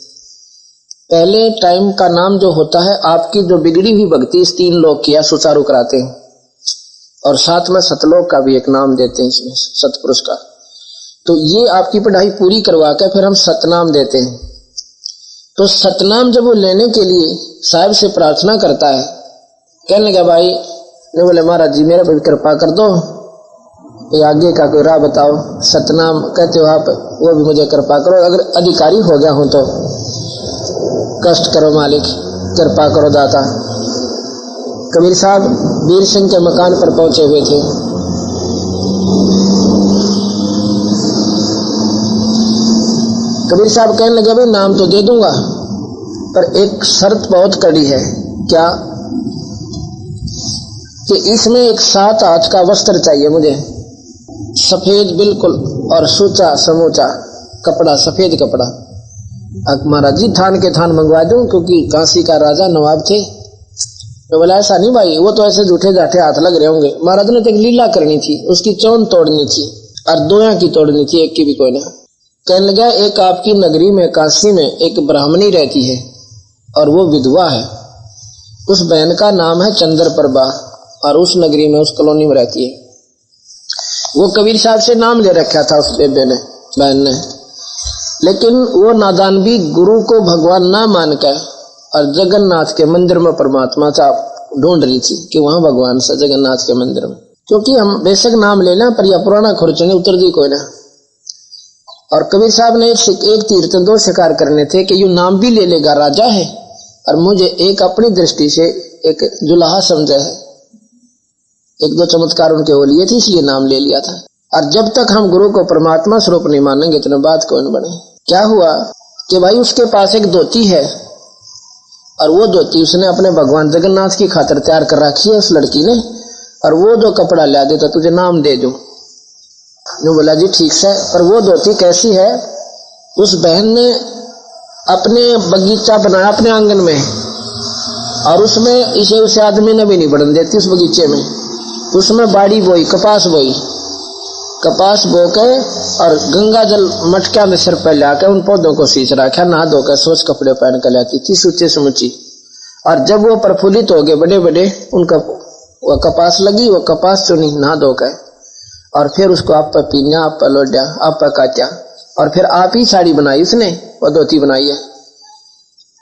पहले टाइम का नाम जो होता है, आपकी जो बिगड़ी हुई भक्ति, इस तीन लोग किया सुचारू कराते हैं। और साथ में सतलोक का भी एक नाम देते हैं इसमें, सतपुरुष का। तो ये आपकी पढ़ाई पूरी करवा कर फिर हम सतनाम देते हैं। तो सतनाम जब वो लेने के लिए साहब से प्रार्थना करता है, कहने लगा, भाई, ने बोले, महाराज जी, मेरा भी कृपा कर दो। ये आगे का कोई राह बताओ। सतनाम कहते हो आप, वो भी मुझे कृपा करो। अगर अधिकारी हो गया हूँ तो। कष्ट करो मालिक, कृपा करो दाता। कबीर साहब वीर सिंह के मकान पर पहुँचे हुए थे। कबीर साहब कहने लगे भाई नाम तो दे दूँगा, पर एक शर्त बहुत कड़ी है। क्या? कि इसमें एक सात हाथ का वस्त्र चाहिए मुझे। सफ़ेद बिल्कुल और सूचा समूचा कपड़ा, सफ़ेद कपड़ा। महाराज जी थान के थान मंगवा दूँ, क्योंकि काशी का राजा नवाब थे। तो बोला, ऐसा नहीं भाई, वो तो ऐसे झूठे जाठे हाथ लग रहे होंगे। महाराज ने तो एक लीला करनी थी, उसकी चौन तोड़नी थी, और दोया की तोड़नी थी, एक की भी कोई ना। कहने लगा, एक आपकी नगरी में काशी में, एक ब्राह्मणी रहती है, और वो विधवा है। उस बहन का नाम है चंद्र प्रभा और उस नगरी में, उस कॉलोनी में रहती है। वो कबीर साहब से नाम ले रखा था उस बहन ने। लेकिन वो नादान भी गुरु को भगवान ना मानकर और जगन्नाथ के मंदिर में परमात्मा का ढूंढ रही थी कि वहाँ भगवान से जगन्नाथ के मंदिर में। क्योंकि हम बेशक नाम लेना पर यह पुराना खर्च नहीं उतर दी कोई ना। और कबीर साहब ने एक, एक तीर्थ दो शिकार करने थे कि यू नाम भी ले लेगा राजा है और मुझे एक अपनी दृष्टि से एक जुलाहा समझा है। एक दो चमत्कार उनके हो लिए थे इसलिए नाम ले लिया था। और जब तक हम गुरु को परमात्मा स्वरूप नहीं मानेंगे, इतने बात कौन बने? क्या हुआ कि भाई उसके पास एक धोती है और वो धोती उसने अपने भगवान जगन्नाथ की खातर तैयार कर रखी है उस लड़की ने और वो जो कपड़ा ला दे तो तुझे नाम दे दू। बोला, जी, ठीक से। पर वो धोती कैसी है? उस बहन ने अपने बगीचा बनाया अपने आँगन में और उसमें इसे, उसे आदमी ने भी नहीं बढ़न देती उस बगीचे में। उसमें बाड़ी बोई, कपास बोई। कपास बो के और गंगा जल मटकिया में सिर पर लाकर उन पौधों को सींच रखा, नहा धोकर सोच कपड़े पहन कर लाती थी, सूचे समुची। और जब वो प्रफुल्लित हो गए बड़े बड़े उनका वो कपास लगी, वो कपास चुनी, नहा धोकर और फिर उसको आप पर पीना, आप पर लोड्या, आप पर काटा और फिर आप ही साड़ी बनाई उसने वह धोती बनाई है।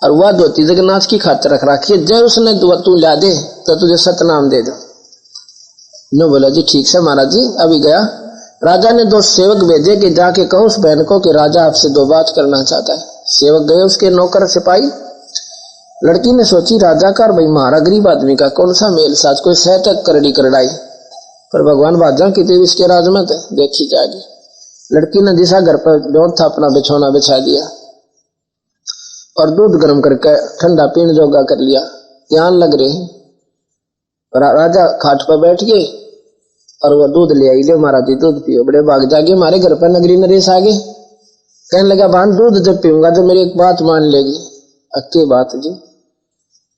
और वह धोती जगन्नाथ की खातर रख रखी है। जब उसने तू ला दे तो तुझे सतनाम दे दो। नो बोला, जी, ठीक से, महाराज जी, अभी गया। राजा ने दो सेवक भेजे कि जाके कहो उस बहन को कि राजा आपसे दो बात करना चाहता है। सेवक गए उसके नौकर सिपाही। लड़की ने सोची, राजा का भाई महारा गरीब आदमी का कौन सा मेल साथ कोई सहतक करड़ी करड़ाई। पर भगवान बाजा की देवी इसके राज में थे देखी जाएगी। लड़की ने दिशा घर पर डोर था अपना बिछौना बिछा दिया और दूध गर्म करके ठंडा पीने जोगा कर लिया। ध्यान लग रहे राजा खाट पर बैठ गए। और वो दूध ले आई, ले महाराज जी, दूध पियो। बड़े भाग जागे हमारे घर पर नगरी नरेश आ गए। कहने लगा, भान, दूध जब पीऊँगा तो मेरी एक बात मान लेगी। अक्की बात जी?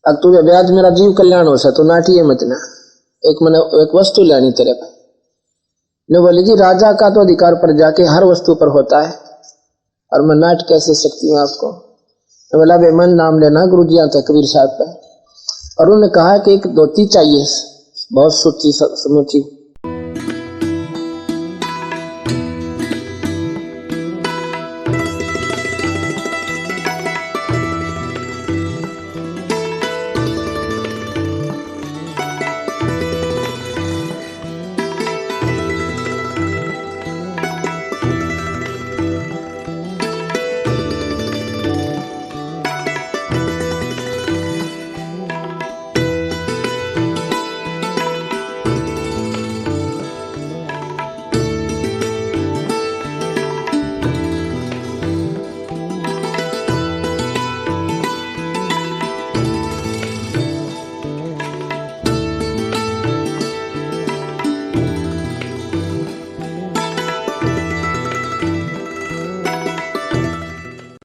अब तुझे ब्याज मेरा जीव कल्याण हो सा तो नाटी है मत ना। एक मैंने, एक वस्तु लेनी तेरे पर। ने बोले, जी, राजा का तो अधिकार पर जाके हर वस्तु पर होता है, और मैं नाट कैसे सकती हूँ आपको? बोला बेमन नाम लेना गुरु जी आता कबीर साहब का और उन्होंने कहा कि एक धोती चाहिए, बहुत सूची समूची